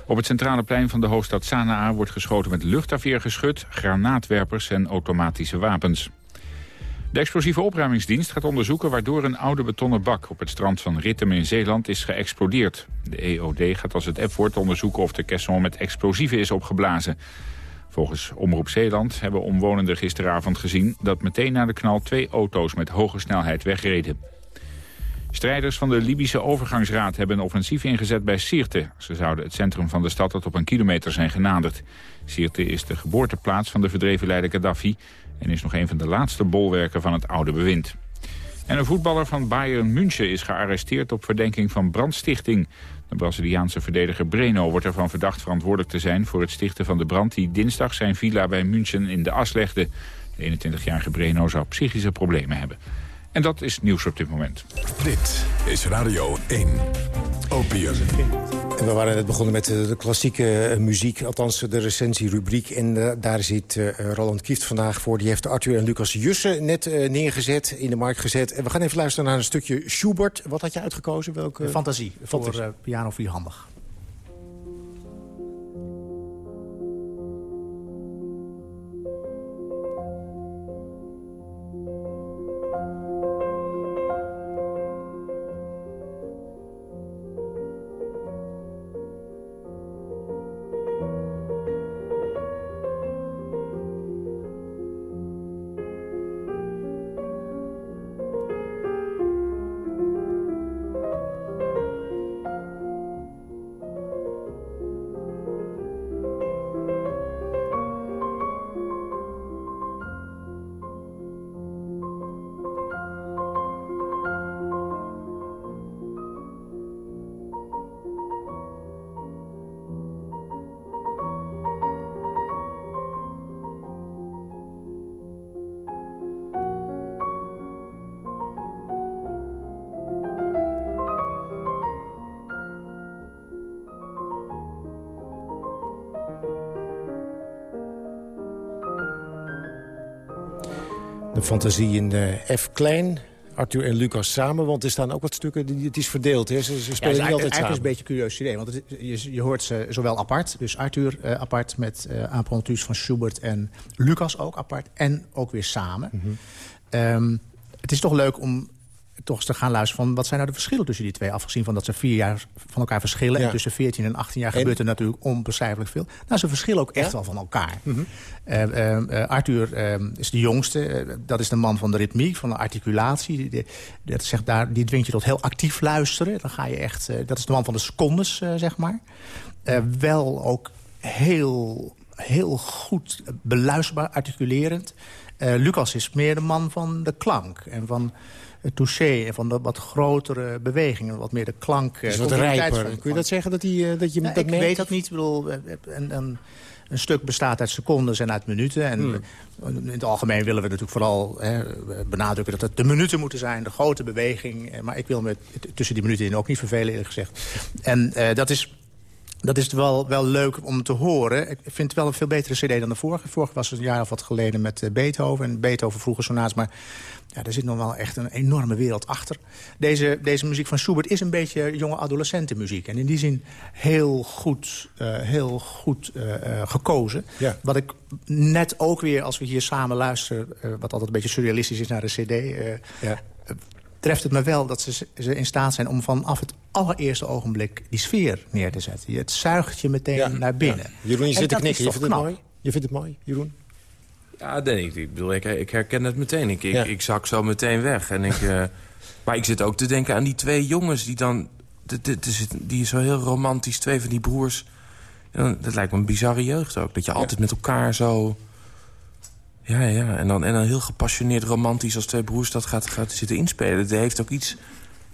Op het centrale plein van de hoofdstad Sanaa wordt geschoten met luchtafweergeschut, granaatwerpers en automatische wapens. De explosieve opruimingsdienst gaat onderzoeken waardoor een oude betonnen bak op het strand van Rittem in Zeeland is geëxplodeerd. De EOD gaat als het F-woord onderzoeken of de caisson met explosieven is opgeblazen. Volgens Omroep Zeeland hebben omwonenden gisteravond gezien dat meteen na de knal twee auto's met hoge snelheid wegreden. Strijders van de Libische overgangsraad hebben een offensief ingezet bij Sirte. Ze zouden het centrum van de stad tot op een kilometer zijn genaderd. Sirte is de geboorteplaats van de verdreven leider Gaddafi... en is nog een van de laatste bolwerken van het oude bewind. En een voetballer van Bayern München is gearresteerd op verdenking van brandstichting. De Braziliaanse verdediger Breno wordt ervan verdacht verantwoordelijk te zijn... voor het stichten van de brand die dinsdag zijn villa bij München in de as legde. De 21-jarige Breno zou psychische problemen hebben. En dat is nieuws op dit moment. Dit is Radio 1. Opium. En we waren net begonnen met de, klassieke muziek, althans de recensierubriek. En uh, daar zit uh, Roland Kieft vandaag voor. Die heeft Arthur en Lucas Jussen net uh, neergezet, in de markt gezet. En we gaan even luisteren naar een stukje Schubert. Wat had je uitgekozen? Welke... Fantasie, Fantasie. voor piano vierhandig. De fantasie in uh, F klein. Arthur en Lucas samen, want er staan ook wat stukken... Het is verdeeld, hè? Ze, ze spelen ja, niet altijd samen. Het is een beetje een curieus idee, want het, je, je, hoort ze zowel apart... dus Arthur uh, apart met uh, van Schubert en Lucas ook apart... en ook weer samen. Mm -hmm. um, het is toch leuk om toch eens te gaan luisteren van wat zijn nou de verschillen tussen die twee. Afgezien van dat ze vier jaar van elkaar verschillen. Ja. En tussen 14 en 18 jaar en... gebeurt er natuurlijk onbeschrijfelijk veel. Nou, ze verschillen ook echt ja? wel van elkaar. Mm -hmm. uh, uh, Arthur uh, is de jongste. dat is de man van de ritmiek, van de articulatie. Die, die, dat zegt daar, die dwingt je tot heel actief luisteren. Dan ga je echt, dat is de man van de secondes, zeg maar. wel ook heel, heel goed beluisterbaar, articulerend. Lucas is meer de man van de klank en van touché en van de wat grotere bewegingen, wat meer de klank. Dus wat rijper. Kun je dat zeggen dat, die, dat je nou, dat Ik merkt? weet dat niet. Ik bedoel, een, een, een stuk bestaat uit secondes en uit minuten. En Hmm. in het algemeen willen we natuurlijk vooral hè, benadrukken dat het de minuten moeten zijn, de grote beweging. Maar ik wil me tussen die minuten in ook niet vervelen, eerlijk gezegd. En dat is dat is wel, wel leuk om te horen. Ik vind het wel een veel betere cd dan de vorige. De vorige was een jaar of wat geleden met eh, Beethoven. En Beethoven vroeger sonaats, maar ja, er zit nog wel echt een enorme wereld achter. Deze, deze muziek van Schubert is een beetje jonge adolescentenmuziek. En in die zin heel goed, eh, heel goed eh, eh, gekozen. Ja. Wat ik net ook weer, als we hier samen luisteren... wat altijd een beetje surrealistisch is naar de cd... Ja. treft het me wel dat ze, ze in staat zijn om vanaf het allereerste ogenblik... die sfeer neer te zetten. Het zuigt je meteen naar binnen. Jeroen, je zit te knikken. Je vindt het mooi? Je vindt het mooi, Jeroen? Ja, nee, ik, ik bedoel, ik, ik herken het meteen. Ik, ik, Ja. ik zak zo meteen weg. En ik, eh, maar ik zit ook te denken aan die twee jongens die dan... de- de- Die zo heel romantisch, twee van die broers. En dan- dat lijkt me een bizarre jeugd ook. Dat je altijd met elkaar zo... Ja, ja. En dan, en dan heel gepassioneerd romantisch als twee broers dat gaat, gaat zitten inspelen. Dat heeft ook iets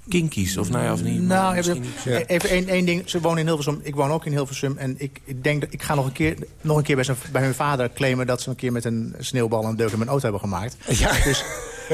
kinkies, of nou ja, of niet. Nou, even, niet. even één, één ding. Ze wonen in Hilversum. Ik woon ook in Hilversum. En ik, ik denk dat ik ga nog een keer, nog een keer bij, zijn, bij hun vader claimen... dat ze een keer met een sneeuwbal een deuk in mijn auto hebben gemaakt. Ja. Dus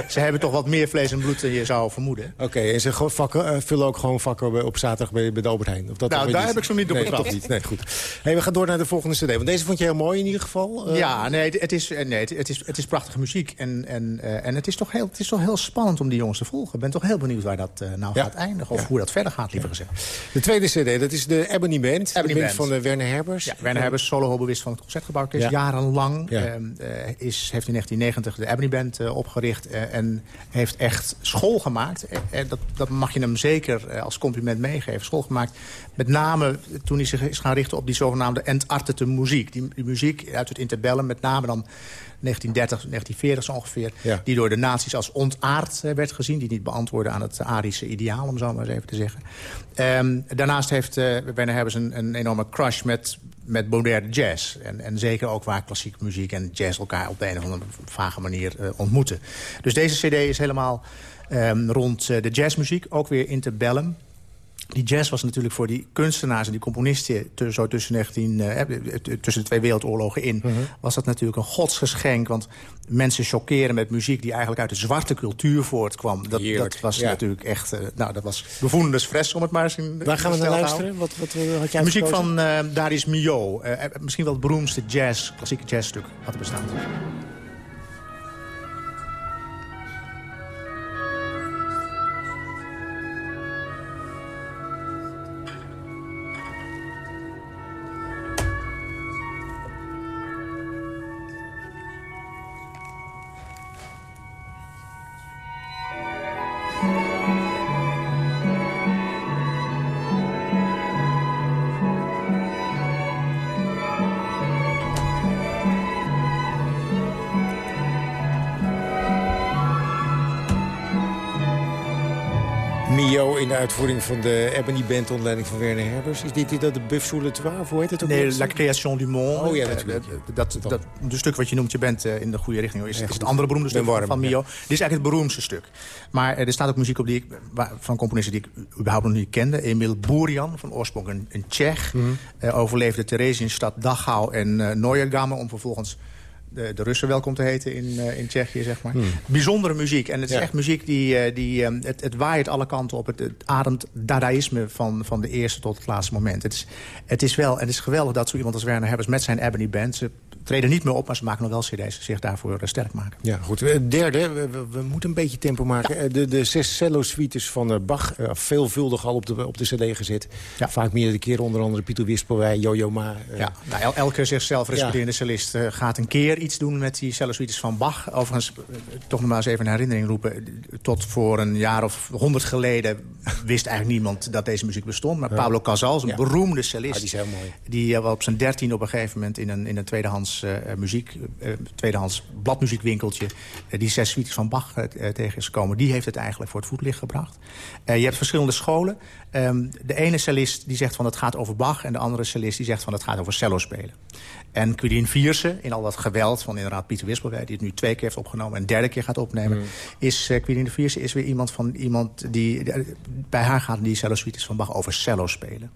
ze hebben toch wat meer vlees en bloed dan je zou vermoeden. Oké, en ze vakken, eh, vullen ook gewoon vakken op zaterdag bij, bij de Albert Heijn? Of dat Nou, daar heb ik zo niet op nee, toch niet. Nee, goed. Hey, we gaan door naar de volgende cd. Want deze vond je heel mooi in ieder geval. Eh, ja, nee, het- is, eh, nee, het, het is, het is prachtige muziek. En, en, en het, is toch heel, het is toch heel spannend om die jongens te volgen. Ik ben toch heel benieuwd waar dat nou Ja. gaat eindigen. Of Ja. hoe dat verder gaat, liever gezegd. De tweede cd, dat is de Ebony Band. Ebony de band van uh, Werner Herbers. Ja, Werner Herbers, solo-hobbyist van het Concertgebouworkest. Ja. Jarenlang Ja. ehm, eh, is, heeft in 1990 de Ebony Band opgericht. Eh, en heeft echt school gemaakt. Eh, eh, dat, dat mag je hem zeker als compliment meegeven. School gemaakt. Met name toen hij zich is gaan richten op die zogenaamde entartete muziek. Die, die muziek uit het interbellum, met name dan 1930, 1940 zo ongeveer... Ja. die door de nazi's als ontaard eh, werd gezien. Die niet beantwoordde aan het Arische ideaal, om zo maar eens even te zeggen. Ehm, daarnaast heeft eh Werner Herbers een, een enorme crush met, met moderne jazz. En, en zeker ook waar klassieke muziek en jazz elkaar op de een of andere vage manier eh, ontmoeten. Dus deze cd is helemaal ehm, rond de jazzmuziek, ook weer interbellum. Die jazz was natuurlijk voor die kunstenaars en die componisten... te- zo tussen, 19, eh, eh, tussen de twee wereldoorlogen in... was dat natuurlijk een godsgeschenk. Want mensen chockeren met muziek die eigenlijk uit de zwarte cultuur voortkwam. Dat, dat was ja. natuurlijk echt... eh, nou, dat was bevoelens fres, om het maar eens in Waar gaan we naar luisteren? Wat, wat eh, had jij muziek van eh Darius. Eh, eh, misschien wel het beroemdste jazz, klassieke jazzstuk wat er bestaat. Uitvoering van de Ebony Band onder leiding van Werner Herbers. Is dit, dat de Buff sur le Toit? Of hoe heet het ook? Nee, weer? La Création du Monde. Oh ja, Eh, natuurlijk. dat, dat, dat, stuk wat je noemt, je bent eh, in de goede richting. Is, is het andere beroemde stuk warm, van ja. Mio. Dit is eigenlijk het beroemdste stuk. Maar eh, er staat ook muziek op die ik, van componisten die ik überhaupt nog niet kende. Emil Boerian, van oorsprong een, een Tsjech. Mhm. Eh, overleefde Theresienstad, Dachau en uh, Neuengamme... om vervolgens de, de Russen welkom te heten in, eh, in Tsjechië, zeg maar. Bijzondere muziek. En het is Ja. echt muziek die... eh, die eh, het, het waait alle kanten op. Het, het ademt dadaïsme van, van de eerste tot het laatste moment. Het is, het is wel... Het is geweldig dat zo iemand als Werner Herbers met zijn Ebony Band... ze treden niet meer op, maar ze maken nog wel cd's... zich daarvoor eh, sterk maken. Ja, goed. Eh, Derde, we, we- we moeten een beetje tempo maken. Eh, De, de zes cello-suites van Bach, veelvuldig al op de, op de cd gezet. Vaak meerdere keren, onder andere Pieter Wispelwij, Jojo Ma. Ja, nou, el- elke zichzelf respecterende cellist gaat een keer iets doen met die cello-suites van Bach. Overigens, toch nog maar eens even in herinnering roepen. Tot voor een jaar of honderd geleden wist eigenlijk niemand dat deze muziek bestond. Maar Ja. Pablo Casals, een Ja. beroemde cellist. Ah, die is heel mooi. Die op zijn dertien op een gegeven moment in een, in een tweedehands eh, muziek, eh, tweedehands bladmuziekwinkeltje, eh, die zes suites van Bach tegen is gekomen. Die heeft het eigenlijk voor het voetlicht gebracht. Je hebt verschillende scholen. Ehm, de ene cellist die zegt van het gaat over Bach en de andere cellist die zegt van het gaat over cello spelen. En Quirine Vierse, in al dat geweld van inderdaad Pieter Wispelwij... die het nu twee keer heeft opgenomen en een derde keer gaat opnemen... is uh, Vierse is weer iemand van iemand die... bij haar gaan die cello suites van Bach over cello spelen.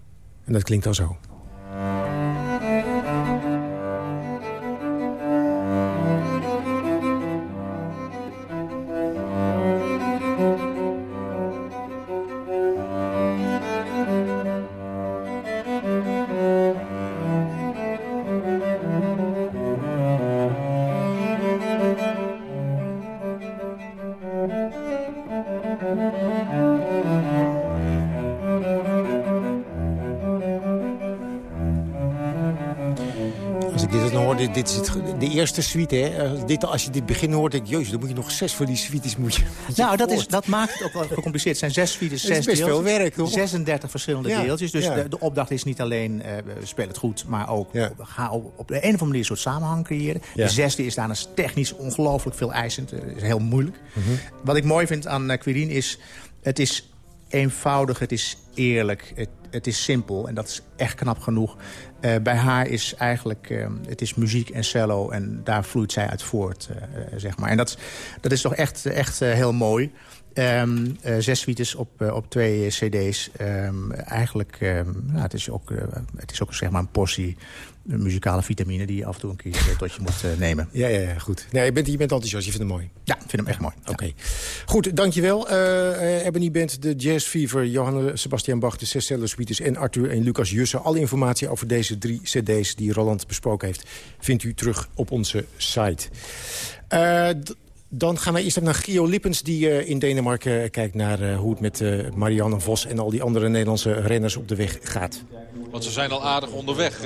En dat klinkt dan zo. Dit is het, de eerste suite, hè. Als, dit, als je dit begin hoort, denk ik, jezus, dan moet je nog zes voor die suites moet je. Nou, dat, is, dat maakt het ook wel gecompliceerd. Het zijn zes suites, zes best deeltjes. veel werk, hoor. 36 verschillende Ja, deeltjes. Dus ja. de, de opdracht is niet alleen uh, speel het goed, maar ook ga op, op de een of andere manier een soort samenhang creëren. De zesde is daarna technisch ongelooflijk veel eisend. Het is heel moeilijk. Wat ik mooi vind aan Quirin is, het is eenvoudig, het is eerlijk, het, het is simpel. En dat is echt knap genoeg. Uh, bij haar is eigenlijk, uh, het is muziek en cello en daar vloeit zij uit voort, uh, zeg maar. En dat, dat is toch echt, echt heel mooi. Um, zes suites op, op twee cd's. Um, eigenlijk, um, nou, het is ook, het is ook zeg maar een portie muzikale vitamine... die je af en toe een keer tot je moet nemen. Ja, ja, ja, goed. Nee, je, bent, je bent enthousiast, je vindt hem mooi. Ja, ik vind hem echt mooi. Oké. Okay. Goed, dankjewel. Uh, Ebony Band, de Jazz Fever, Johanne Sebastian Bach... de Cestella Suites en Arthur en Lucas Jussen. Alle informatie over deze drie cd's die Roland besproken heeft... vindt u terug op onze site. Dan gaan wij eerst naar Gio Lippens... die uh, in Denemarken uh, kijkt naar uh, hoe het met Marianne Vos... en al die andere Nederlandse renners op de weg gaat. Want ze zijn al aardig onderweg.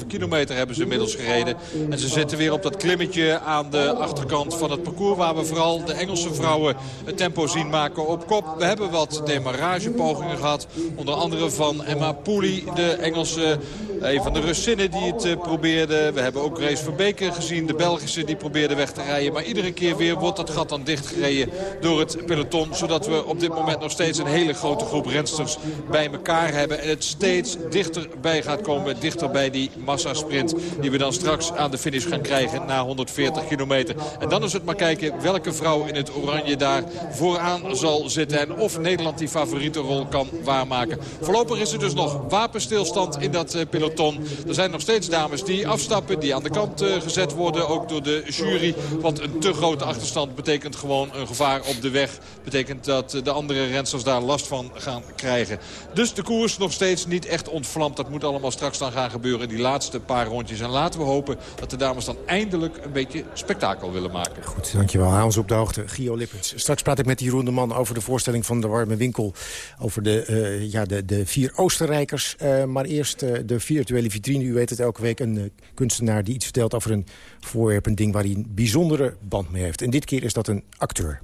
87,5 kilometer hebben ze inmiddels gereden. En ze zitten weer op dat klimmetje aan de achterkant van het parcours... waar we vooral de Engelse vrouwen het tempo zien maken op kop. We hebben wat demarragepogingen gehad. Onder andere van Emma Pooley, de Engelse... een van de Russinnen die het probeerde. We hebben ook Grace Verbeke gezien, de Belgische die probeerde weg te rijden. Maar iedere keer weer wordt dat gat dan dichtgereden door het peloton. Zodat we op dit moment nog steeds een hele grote groep rensters bij elkaar hebben. En het steeds dichterbij gaat komen. Dichter bij die massasprint die we dan straks aan de finish gaan krijgen na 140 kilometer. En dan is het maar kijken welke vrouw in het oranje daar vooraan zal zitten. En of Nederland die favoriete rol kan waarmaken. Voorlopig is er dus nog wapenstilstand in dat peloton. Er zijn nog steeds dames die afstappen, die aan de kant gezet worden. Ook door de jury. Want een te grote achterstand betekent gewoon een gevaar op de weg. Betekent dat de andere rensters daar last van gaan krijgen. Dus de koers nog steeds niet echt ontvlamd. Dat moet allemaal straks dan gaan gebeuren. Die laatste paar rondjes. En laten we hopen dat de dames dan eindelijk een beetje spektakel willen maken. Goed, dankjewel. Hou ons op de hoogte. Gio Lippens. Straks praat ik met Jeroen de Man over de voorstelling van de Warme Winkel. Over de, uh, ja, de, de vier Oostenrijkers. Uh, maar eerst uh, de virtuele vitrine. U weet het elke week. Een kunstenaar die iets vertelt over een voorwerp. Een ding waar hij bijzondere band mee heeft. En dit keer is dat een acteur.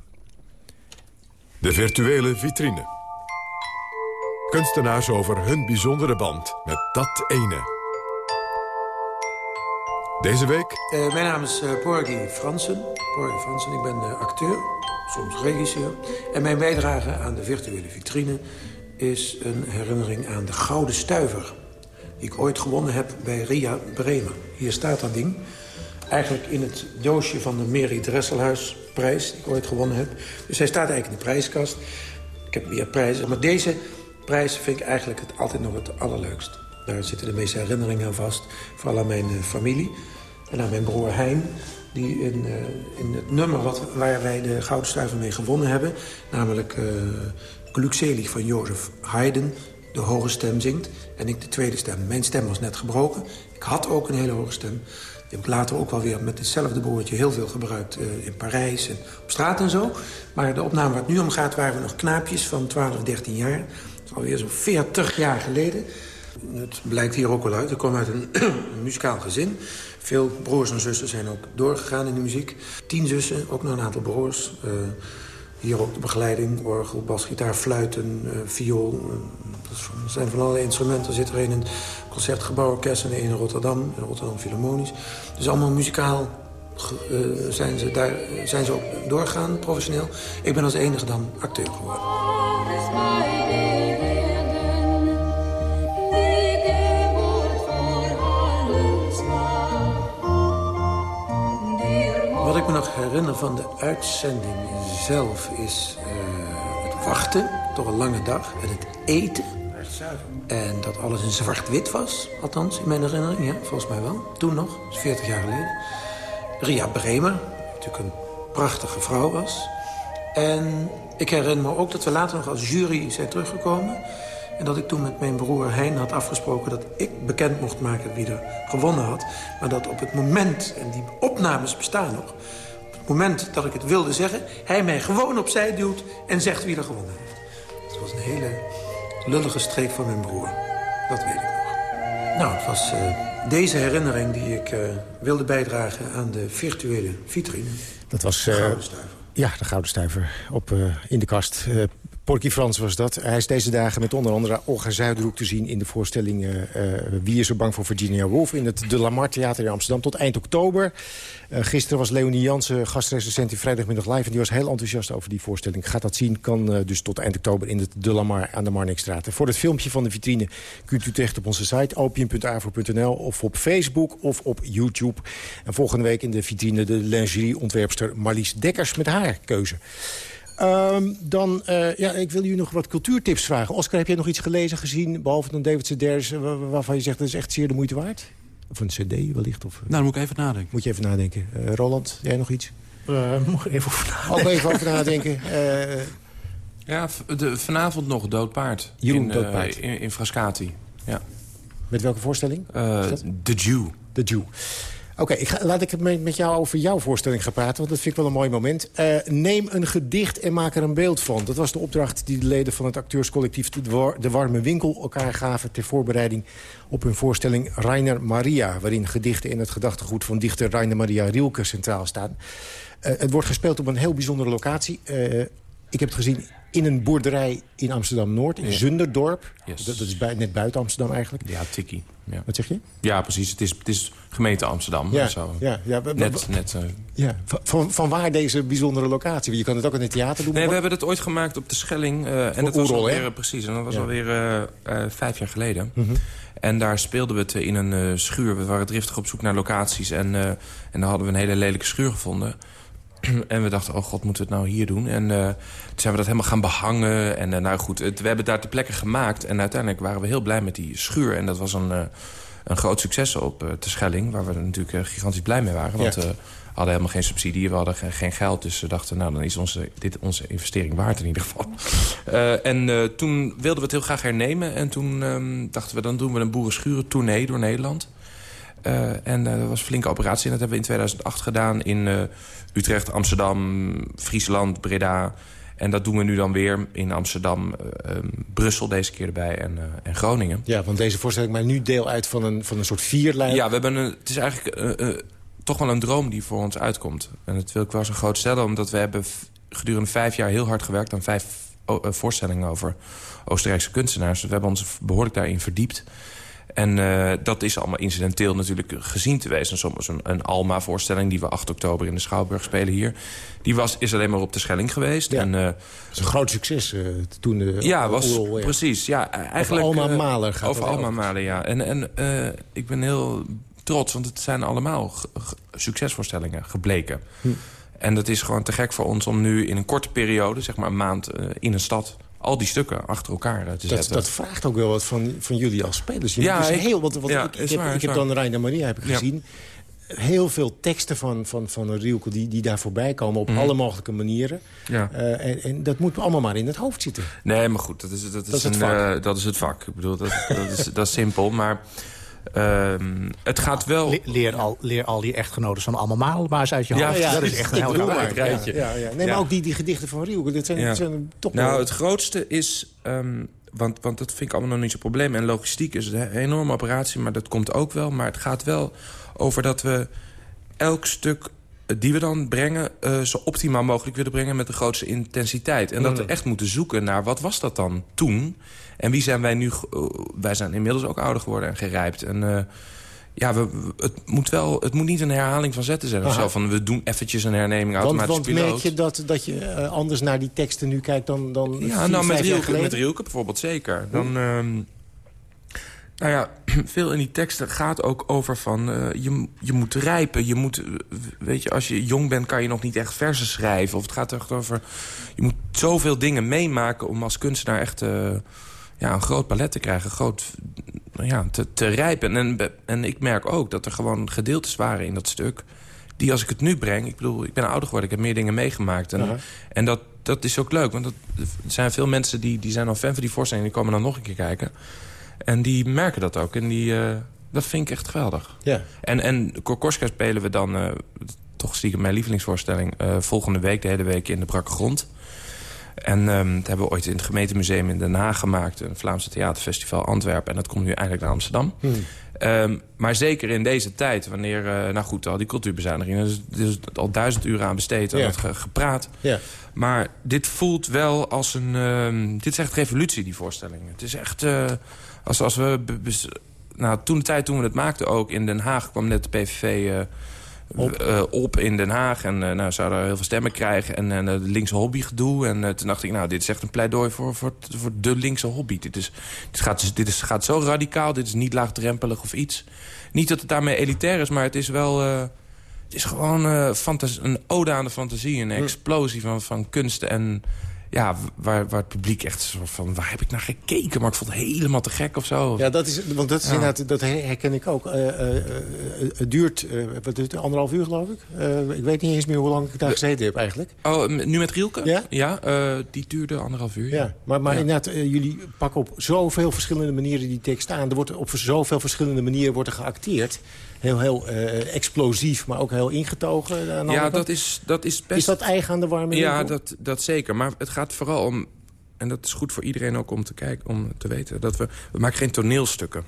De virtuele vitrine. Kunstenaars over hun bijzondere band met dat ene. Deze week... Uh, mijn naam is uh, Porgy Fransen. Porgy Fransen, ik ben uh, acteur, soms regisseur. En mijn bijdrage aan de virtuele vitrine is een herinnering aan de Gouden Stuiver. Die ik ooit gewonnen heb bij Ria Bremer. Hier staat dat ding. Eigenlijk in het doosje van de Mary Dresselhuis prijs die ik ooit gewonnen heb. Dus hij staat eigenlijk in de prijskast. Ik heb meer prijzen, maar deze prijs vind ik eigenlijk het, altijd nog het allerleukst. Daar zitten de meeste herinneringen aan vast. Vooral aan mijn uh, familie. En aan mijn broer Hein. Die in, uh, in het nummer wat, waar wij de Gouden Stuiver mee gewonnen hebben... namelijk uh, Glückselig van Jozef Haydn... de hoge stem zingt. En ik de tweede stem. Mijn stem was net gebroken. Ik had ook een hele hoge stem. Die heb ik later ook wel weer met hetzelfde broertje heel veel gebruikt uh, in Parijs en op straat en zo. Maar de opname waar het nu om gaat waren we nog knaapjes van 12, 13 jaar. Dat is alweer zo'n 40 jaar geleden. Het blijkt hier ook wel uit. Ik kom uit een, muzikaal gezin. Veel broers en zussen zijn ook doorgegaan in de muziek. Tien zussen, ook nog een aantal broers. Uh, hier ook de begeleiding, orgel, bas, gitaar, fluiten, uh, viool. Er zijn van allerlei instrumenten. Er zit er een in het Concertgebouworkest en een in Rotterdam, in Rotterdam Philharmonisch. Dus allemaal muzikaal uh, zijn, ze daar, zijn ze ook doorgegaan, professioneel. Ik ben als enige dan acteur geworden. Me nog herinner van de uitzending zelf is uh, het wachten, toch een lange dag, en het eten. En dat alles in zwart-wit was, althans in mijn herinnering, ja, volgens mij wel. Toen nog, dat is 40 jaar geleden. Ria Bremer, natuurlijk een prachtige vrouw was. En ik herinner me ook dat we later nog als jury zijn teruggekomen. En dat ik toen met mijn broer Hein had afgesproken... dat ik bekend mocht maken wie er gewonnen had. Maar dat op het moment, en die opnames bestaan nog... op het moment dat ik het wilde zeggen... hij mij gewoon opzij duwt en zegt wie er gewonnen heeft. Dat was een hele lullige streek van mijn broer. Dat weet ik nog. Nou, het was uh, deze herinnering die ik uh, wilde bijdragen aan de virtuele vitrine. Dat was... De Gouden Stuiver. Ja, de Gouden Stuiver op, in de kast. Porky Frans was dat. Hij is deze dagen met onder andere Olga Zuiderhoek te zien... in de voorstelling uh, Wie is er bang voor Virginia Woolf... in het De Lamar Theater in Amsterdam tot eind oktober. Uh, gisteren was Leonie Jansen gastrecensent in Vrijdagmiddag Live... en die was heel enthousiast over die voorstelling. Gaat dat zien, kan dus tot eind oktober in het De Lamar aan de Marnixstraat. Voor het filmpje van de vitrine kunt u terecht op onze site... opium.avo.nl of op Facebook of op YouTube. En volgende week in de vitrine de lingerieontwerpster Marlies Dekkers... met haar keuze. Um, dan, uh, ja, ik wil u nog wat cultuurtips vragen. Oscar, heb jij nog iets gelezen, gezien, behalve dan David Sedaris... waarvan je zegt dat is echt zeer de moeite waard? Of een cd wellicht? Of, nou, dan moet ik even nadenken. Moet je even nadenken. Uh, Roland, jij nog iets? Uh, moet ik even over nadenken. Ook even over nadenken. ja, de, vanavond nog Doodpaard. Jeroen in, Doodpaard. in, in Frascati, ja. Met welke voorstelling? The Jew. The Jew. Oké, laat ik het met, jou over jouw voorstelling gaan praten... want dat vind ik wel een mooi moment. Uh, neem een gedicht en maak er een beeld van. Dat was de opdracht die de leden van het acteurscollectief... De Warme Winkel elkaar gaven ter voorbereiding op hun voorstelling Rainer Maria... waarin gedichten in het gedachtegoed van dichter Rainer Maria Rilke centraal staan. Uh, het wordt gespeeld op een heel bijzondere locatie. Uh, ik heb het gezien in een boerderij in Amsterdam-Noord, in ja. Zunderdorp. Yes. Dat, dat, is bij, net buiten Amsterdam eigenlijk. Ja, tikkie. Ja. Wat zeg je? Ja, precies. Het is, het is gemeente Amsterdam. Ja, zo. ja, ja. Net, net, uh... ja. Van, van waar deze bijzondere locatie? Je kan het ook in het theater doen. Nee, we hebben het ooit gemaakt op de Schelling. Uh, en dat was alweer, precies. En dat was alweer uh, vijf jaar geleden. Mm -hmm. En daar speelden we het in een schuur. We waren driftig op zoek naar locaties. En, en daar hadden we een hele lelijke schuur gevonden. En we dachten, oh god, moeten we het nou hier doen? En uh, toen zijn we dat helemaal gaan behangen. En uh, nou goed, het, we hebben daar ter plekke gemaakt. En uiteindelijk waren we heel blij met die schuur. En dat was een, uh, een groot succes op de Schelling. Waar we natuurlijk gigantisch blij mee waren. Want ja. we hadden helemaal geen subsidie, we hadden geen, geen, geld. Dus we dachten, nou dan is onze, dit onze investering waard in ieder geval. en toen wilden we het heel graag hernemen. En toen um, dachten we, dan doen we een boerenschuren tournee door Nederland. Uh, en uh, dat was een flinke operatie. En dat hebben we in 2008 gedaan in uh, Utrecht, Amsterdam, Friesland, Breda. En dat doen we nu dan weer in Amsterdam, Brussel deze keer erbij en, en, Groningen. Ja, want deze voorstelling maakt nu deel uit van een, van een soort vierlijn. Ja, we hebben een, het is eigenlijk toch wel een droom die voor ons uitkomt. En dat wil ik wel eens een groot stellen, omdat we hebben gedurende vijf jaar heel hard gewerkt aan vijf voorstellingen over Oostenrijkse kunstenaars. Dus we hebben ons behoorlijk daarin verdiept. En uh, dat is allemaal incidenteel natuurlijk gezien te wezen. Soms een, een Alma-voorstelling die we 8 oktober in de Schouwburg spelen hier. Die was, is alleen maar op de Schelling geweest. Ja, en, uh, dat is een groot succes uh, toen de Ja, was, ja. precies. Ja, eigenlijk, over Alma Mahler gaat Over Alma Mahler, ja. En, en ik ben heel trots, want het zijn allemaal succesvoorstellingen gebleken. Hm. En dat is gewoon te gek voor ons om nu in een korte periode, zeg maar een maand, in een stad al die stukken achter elkaar te dat, zetten. Dat vraagt ook wel wat van, van jullie als spelers. Je ja, dus ik, heel, want, want ja, ik, ik, heb, waar, ik heb dan Reiner Maria heb ik ja. gezien. Heel veel teksten van, van, van Rielke die, die daar voorbij komen op mm. alle mogelijke manieren. Ja. Uh, en, en, dat moet allemaal maar in het hoofd zitten. Nee, maar goed, dat is, dat is, dat is, een, het, vak. Uh, dat is het vak. Ik bedoel, dat, dat, is, dat is simpel, maar... Uh, het gaat wel... Le leer, al, leer al die echtgenoten van allemaal Madelbaas uit je ja, hoofd. Ja, dat is echt een heel raar rijtje. Ja, ja, nee, maar ook die, die gedichten van Rielke, dat zijn, ja. zijn toch Nou, het grootste is... Um, want, want dat vind ik allemaal nog niet zo'n probleem. En logistiek is een enorme operatie, maar dat komt ook wel. Maar het gaat wel over dat we elk stuk die we dan brengen... Uh, zo optimaal mogelijk willen brengen met de grootste intensiteit. En dat we echt moeten zoeken naar wat was dat dan toen... En wie zijn wij nu... Uh, wij zijn inmiddels ook ouder geworden en gerijpt. En uh, ja, we, het, moet wel, het moet niet een herhaling van zetten zijn. Of zo, van we doen eventjes een herneming automatisch want, want merk je dat, dat je uh, anders naar die teksten nu kijkt dan, dan Ja, vier, nou, met Rielke, met Rielke bijvoorbeeld zeker. Dan... Um, nou ja, veel in die teksten gaat ook over van... Uh, je, je moet rijpen, je moet... Weet je, als je jong bent kan je nog niet echt versen schrijven. Of het gaat echt over... Je moet zoveel dingen meemaken om als kunstenaar echt... Uh, ja, een groot palet te krijgen, groot, ja, te, te rijpen. En, en ik merk ook dat er gewoon gedeeltes waren in dat stuk... die als ik het nu breng... Ik bedoel, ik ben ouder geworden, ik heb meer dingen meegemaakt. En, uh -huh. en dat, dat is ook leuk, want dat, er zijn veel mensen... die, die zijn al fan van die voorstelling, die komen dan nog een keer kijken. En die merken dat ook. En die, uh, dat vind ik echt geweldig. Ja. En, en Korkorska spelen we dan... Uh, toch stiekem mijn lievelingsvoorstelling... Uh, volgende week, de hele week in de Brakke Grond... En um, dat hebben we ooit in het gemeentemuseum in Den Haag gemaakt. Een Vlaamse theaterfestival Antwerpen. En dat komt nu eigenlijk naar Amsterdam. Hmm. Ehm, maar zeker in deze tijd, wanneer, uh, nou goed, al die cultuurbezuinigingen... er is, is al duizend uur aan besteed en Ja. dat ge- gepraat. Ja. Maar dit voelt wel als een... ehm, dit is echt revolutie, die voorstelling. Het is echt... eh, als, als we... nou, toen de tijd toen we het maakten ook in Den Haag... kwam net de PVV eh, op. op in Den Haag. En eh, nou, zouden heel veel stemmen krijgen. En eh, de linkse hobbygedoe. En eh, toen dacht ik, nou, dit is echt een pleidooi voor, voor, voor de linkse hobby. Dit, is, dit, gaat, dit is, gaat zo radicaal. Dit is niet laagdrempelig of iets. Niet dat het daarmee elitair is, maar het is wel... eh, het is gewoon eh, een ode aan de fantasie. Een explosie van, van kunst. En ja, waar, waar het publiek echt zo van... waar heb ik naar gekeken? Maar ik vond het helemaal te gek of zo. Ja, dat is, want dat, is Ja. inderdaad, dat her- herken ik ook. Eh, eh, eh, het duurt, wat duurt het, anderhalf uur geloof ik? Ik weet niet eens meer hoe lang ik daar gezeten heb eigenlijk. Oh, nu met Rielke? Ja? Ja, die duurde anderhalf uur. Ja, maar, maar Ja. inderdaad, jullie pakken op zoveel verschillende manieren die tekst aan. Er wordt op zoveel verschillende manieren wordt er geacteerd. Heel, heel eh, explosief, maar ook heel ingetogen. andere Ja, dat is, dat is best... Is dat eigen aan de warme Ja, winkel? dat, dat zeker. Maar het gaat vooral om... en dat is goed voor iedereen ook om te kijken, om te weten... dat we, we maken geen toneelstukken.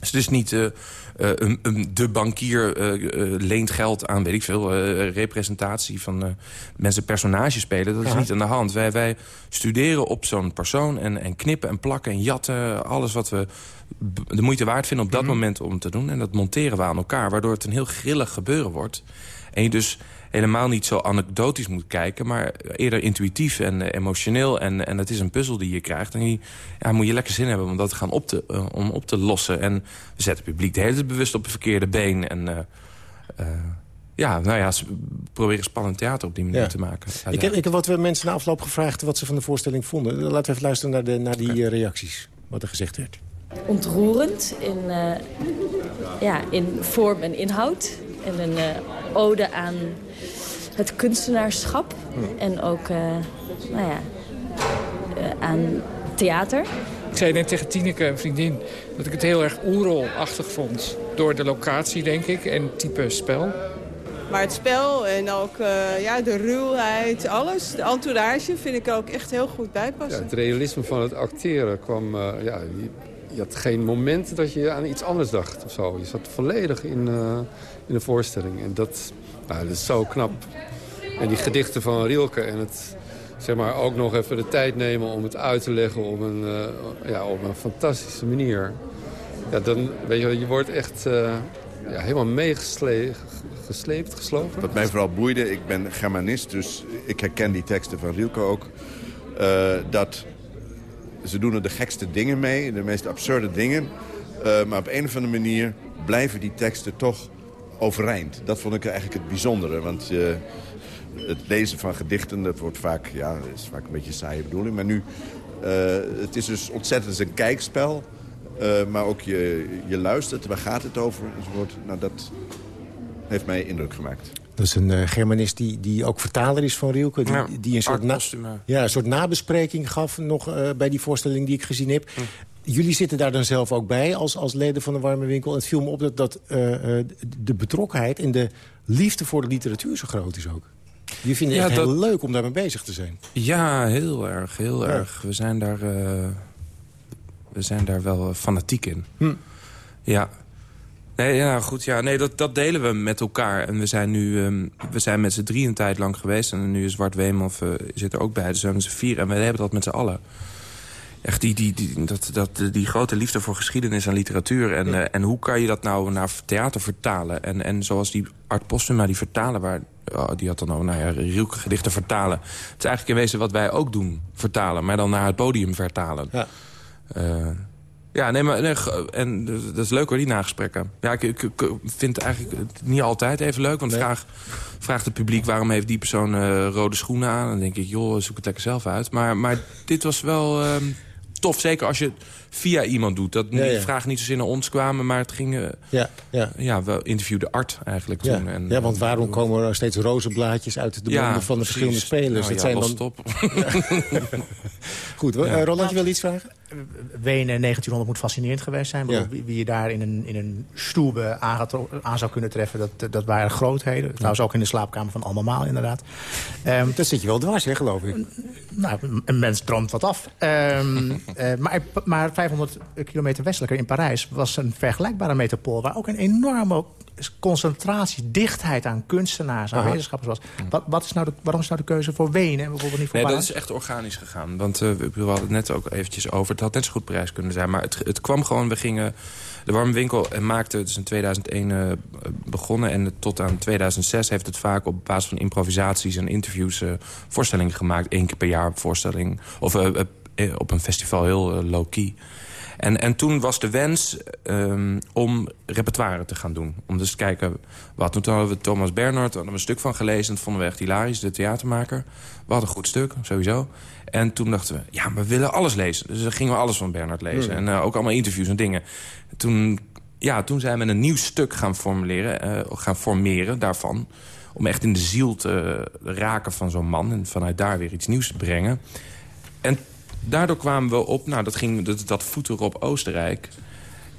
Dus het is niet eh, eh, de bankier eh, leent geld aan, weet ik veel... representatie van mensen personages spelen. Dat is niet aan de hand. Wij, wij studeren op zo'n persoon en, en knippen en plakken en jatten. Alles wat we de moeite waard vinden op dat moment om te doen. En dat monteren we aan elkaar, waardoor het een heel grillig gebeuren wordt. En je dus helemaal niet zo anekdotisch moet kijken... maar eerder intuïtief en eh, emotioneel. En, en het is een puzzel die je krijgt. En die ja, moet je lekker zin hebben om dat te gaan op te, eh, om op te lossen. En we zetten het publiek de hele tijd bewust op het verkeerde been. En eh, eh, ja, nou ja, ze proberen spannend theater op die manier Ja. te maken. Ik heb, ik heb wat we mensen na afloop gevraagd wat ze van de voorstelling vonden. Laten we even luisteren naar, de, naar die reacties. Wat er gezegd werd. ontroerend in, eh, ja, in vorm en inhoud. En een eh, ode aan het kunstenaarschap. En ook eh, nou ja, eh, aan theater. Ik zei net tegen Tineke, een vriendin, dat ik het heel erg oerolachtig vond. Door de locatie, denk ik, en het type spel. Maar het spel en ook eh, ja, de ruwheid, alles. De entourage vind ik er ook echt heel goed bij Ja, het realisme van het acteren kwam... eh, ja, je, je had geen moment dat je aan iets anders dacht of zo. Je zat volledig in, eh, in de voorstelling. En dat, nou, dat is zo knap. En die gedichten van Rielke en het... Zeg maar ook nog even de tijd nemen om het uit te leggen op een, eh, ja, op een fantastische manier. Ja, dan, weet je, je wordt echt eh, ja, helemaal meegesleept, geslopen. Wat mij vooral boeide, ik ben Germanist, dus ik herken die teksten van Rielke ook. eh, dat ze doen er de gekste dingen mee, de meest absurde dingen. maar op een of andere manier blijven die teksten toch overeind. Dat vond ik eigenlijk het bijzondere, want... eh, het lezen van gedichten, dat wordt vaak, ja, is vaak een beetje een saaie bedoeling. Maar nu, eh, het is dus ontzettend een kijkspel. eh, maar ook je, je luistert, waar gaat het over? Enzovoort. Nou, dat heeft mij indruk gemaakt. Dat is een Germanist die, die ook vertaler is van Rielke. Die, Ja, die een, soort na, ja, een soort nabespreking gaf nog eh, bij die voorstelling die ik gezien heb. Jullie zitten daar dan zelf ook bij als, als leden van de Warme Winkel. En het viel me op dat, dat eh, eh, de betrokkenheid en de liefde voor de literatuur zo groot is ook. Die vinden het Ja, echt dat- heel leuk om daarmee bezig te zijn. Ja, heel erg, heel Ja. erg. We zijn daar, eh, we zijn daar wel fanatiek in. Hm. Ja. Nee, ja, goed. Ja, nee, dat, dat delen we met elkaar. En we zijn nu ehm, we zijn met z'n drie een tijd lang geweest. En nu is Zwart Weemoff zit er ook bij. Dus we zijn met z'n vier. En we hebben dat met z'n allen. Echt die, die, die, dat, dat, die grote liefde voor geschiedenis en literatuur. En, eh, en hoe kan je dat nou naar theater vertalen? En, en zoals die Art Postuma, die vertalen... Waar, oh, die had dan ook, nou ja, Rielke gedichten vertalen. Het is eigenlijk in wezen wat wij ook doen, vertalen. Maar dan naar het podium vertalen. Ja. Eh, ja, nee, maar nee, en dat is leuk hoor, die nagesprekken. Ja, ik, ik, ik vind het eigenlijk niet altijd even leuk. Want vraag, vraagt het publiek waarom heeft die persoon eh, rode schoenen aan. Dan denk ik, joh, zoek het lekker zelf uit. Maar, maar dit was wel ehm, tof, zeker als je het via iemand doet. Dat Ja, ja. vragen niet zozeer naar ons kwamen, maar het ging... eh, Ja, ja. ja, we interviewden Art eigenlijk Ja. toen. En, ja, want waarom komen er steeds roze blaadjes uit de Ja, monden van de verschillende spelers? Nou dat ja, zijn dan... het op. Goed, Ja. eh, Roland, je wil iets vragen? Wenen 1900 moet fascinerend geweest zijn. Ja. Wie, je daar in een, in een stoebe aan, zou kunnen treffen, dat, dat waren grootheden. Trouwens ook in de slaapkamer van Allemaal inderdaad. Ehm, dat zit je wel dwars, hè, geloof ik. Nou, een mens droomt wat af. Ehm, Eh, maar, maar 500 kilometer westelijker in Parijs was een vergelijkbare metropool... waar ook een enorme concentratie, dichtheid aan kunstenaars, aan Aha. wetenschappers was. Wat, wat is nou de, waarom is nou de keuze voor Wenen en bijvoorbeeld niet voor Nee, dat is echt organisch gegaan. Want eh, we hadden het net ook eventjes over. Het had net zo goed Parijs kunnen zijn. Maar het, het kwam gewoon, we gingen de warme winkel en maakte... Het is in 2001 eh, begonnen en tot aan 2006 heeft het vaak... op basis van improvisaties en interviews eh, voorstellingen gemaakt. Eén keer per jaar voorstelling. Of op een festival heel low-key. En, en toen was de wens ehm, om repertoire te gaan doen. Om dus te kijken wat. Toen hadden we Thomas Bernhard, hadden we een stuk van gelezen. En dat vonden we echt hilarisch, de theatermaker. We hadden een goed stuk, sowieso. En toen dachten we, ja, maar we willen alles lezen. Dus dan gingen we alles van Bernhard lezen. Hmm. En eh, ook allemaal interviews en dingen. Toen, ja, toen zijn we een nieuw stuk gaan formuleren, eh, gaan formeren daarvan. Om echt in de ziel te raken van zo'n man. En vanuit daar weer iets nieuws te brengen. En daardoor kwamen we op, nou, dat, ging, dat, dat voeten op Oostenrijk.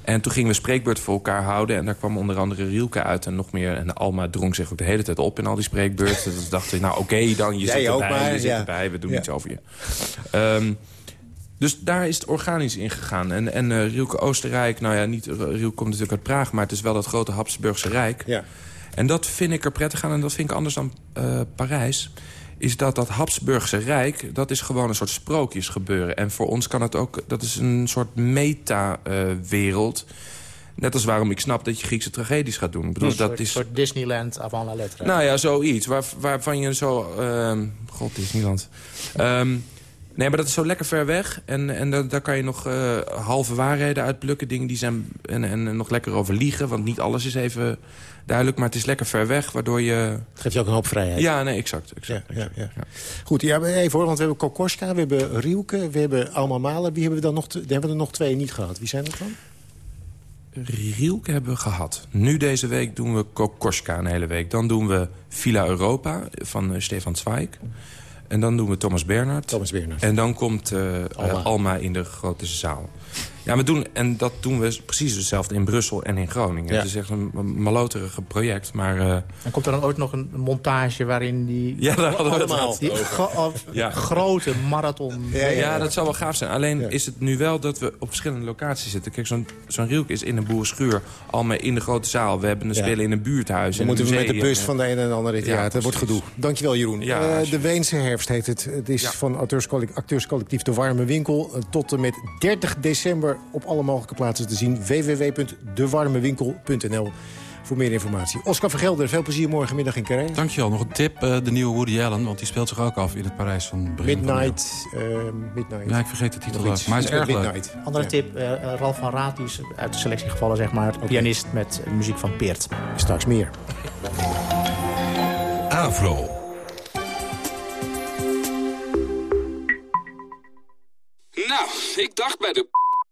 En toen gingen we spreekbeurt voor elkaar houden. En daar kwam onder andere Rielke uit en nog meer. En Alma drong zich ook de hele tijd op in al die spreekbeurten. dus dachten we, nou oké dan, je Jij zit erbij, maar, je zit erbij. We doen Ja. iets over je. Ehm, dus daar is het organisch in gegaan. En, en eh, Rielke Oostenrijk, nou ja, niet, Rielke komt natuurlijk uit Praag... maar het is wel het grote Habsburgse Rijk. Ja. En dat vind ik er prettig aan en dat vind ik anders dan eh, Parijs is dat dat Habsburgse Rijk, dat is gewoon een soort sprookjes gebeuren. En voor ons kan het ook, dat is een soort meta-wereld. Net als waarom ik snap dat je Griekse tragedies gaat doen. Ik bedoel, een dat soort, is... soort Disneyland avant la lettre. Nou ja, zoiets. Waar, waarvan je zo... ehm God, Disneyland. Ehm nee, maar dat is zo lekker ver weg. En, en da- daar kan je nog eh, halve waarheden uitplukken. Dingen die zijn... En, en nog lekker over liegen. Want niet alles is even duidelijk. Maar het is lekker ver weg, waardoor je... Het geeft je ook een hoop vrijheid. Ja, nee, exact. exact, Ja, ja, ja. Goed, ja, even hoor, want we hebben Kokoschka, we hebben Rielke, we hebben Alma Mahler. Wie hebben we dan nog? te- daar hebben we er nog twee niet gehad. Wie zijn dat dan? Rielke hebben we gehad. Nu deze week doen we Kokoschka een hele week. Dan doen we Villa Europa van eh, Stefan Zweig. En dan doen we Thomas Bernhard. Thomas Bernhard. En dan komt eh, Alma. Alma. in de grote zaal. Ja, we doen, en dat doen we precies hetzelfde in Brussel en in Groningen. Ja. Het is echt een maloterige project, maar... eh, En komt er dan ooit nog een montage waarin die... Ja, daar hadden we het allemaal die Ja. grote marathon... Ja, dat zou wel gaaf zijn. Alleen is het nu wel dat we op verschillende locaties zitten. Kijk, zo'n zo'n Rielke is in een boerenschuur. Alma in de grote zaal. We hebben een Ja. spelen in een buurthuis. Dan moeten we met de bus van de ene en de andere Ja, theater. dat wordt gedoe. Dankjewel, Jeroen. Ja, Eh, de. Weense herfst heet het. Het is Ja. van acteurscollectief De Warme Winkel... eh, tot en met 30 december op alle mogelijke plaatsen te zien. www.dewarmewinkel.nl voor meer informatie. Oscar Vergelder, veel plezier morgenmiddag in Carré. Dankjewel. Nog een tip, eh, de nieuwe Woody Allen, want die speelt zich ook af in het Parijs van begin van Midnight. eh, Midnight. Ja, ik vergeet de titel ook. Maar is erg leuk. Midnight. Andere Ja. tip, eh, eh, Ralf van Raat, die is uit de selectie gevallen, zeg maar. Pianist met muziek van Peert. Straks meer. Avro. Nou, ik dacht bij de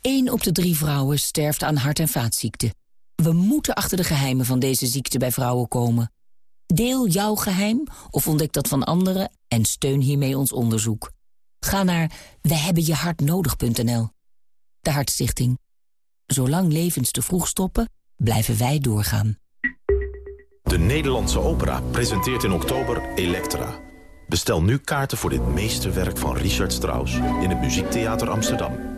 1 op de drie vrouwen sterft aan hart- en vaatziekten. We moeten achter de geheimen van deze ziekte bij vrouwen komen. Deel jouw geheim of ontdek dat van anderen en steun hiermee ons onderzoek. Ga naar wehebbenjehartnodig.nl. De Hartstichting. Zolang levens te vroeg stoppen, blijven wij doorgaan. De Nederlandse Opera presenteert in oktober Elektra. Bestel nu kaarten voor dit meesterwerk van Richard Strauss... in het Muziektheater Amsterdam.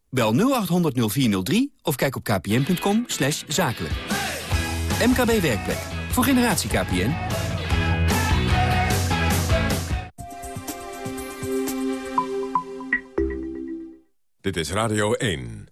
Bel 0800 0403 of kijk op kpn.com slash zakelijk. MKB Werkplek. Voor generatie KPN. Dit is Radio 1.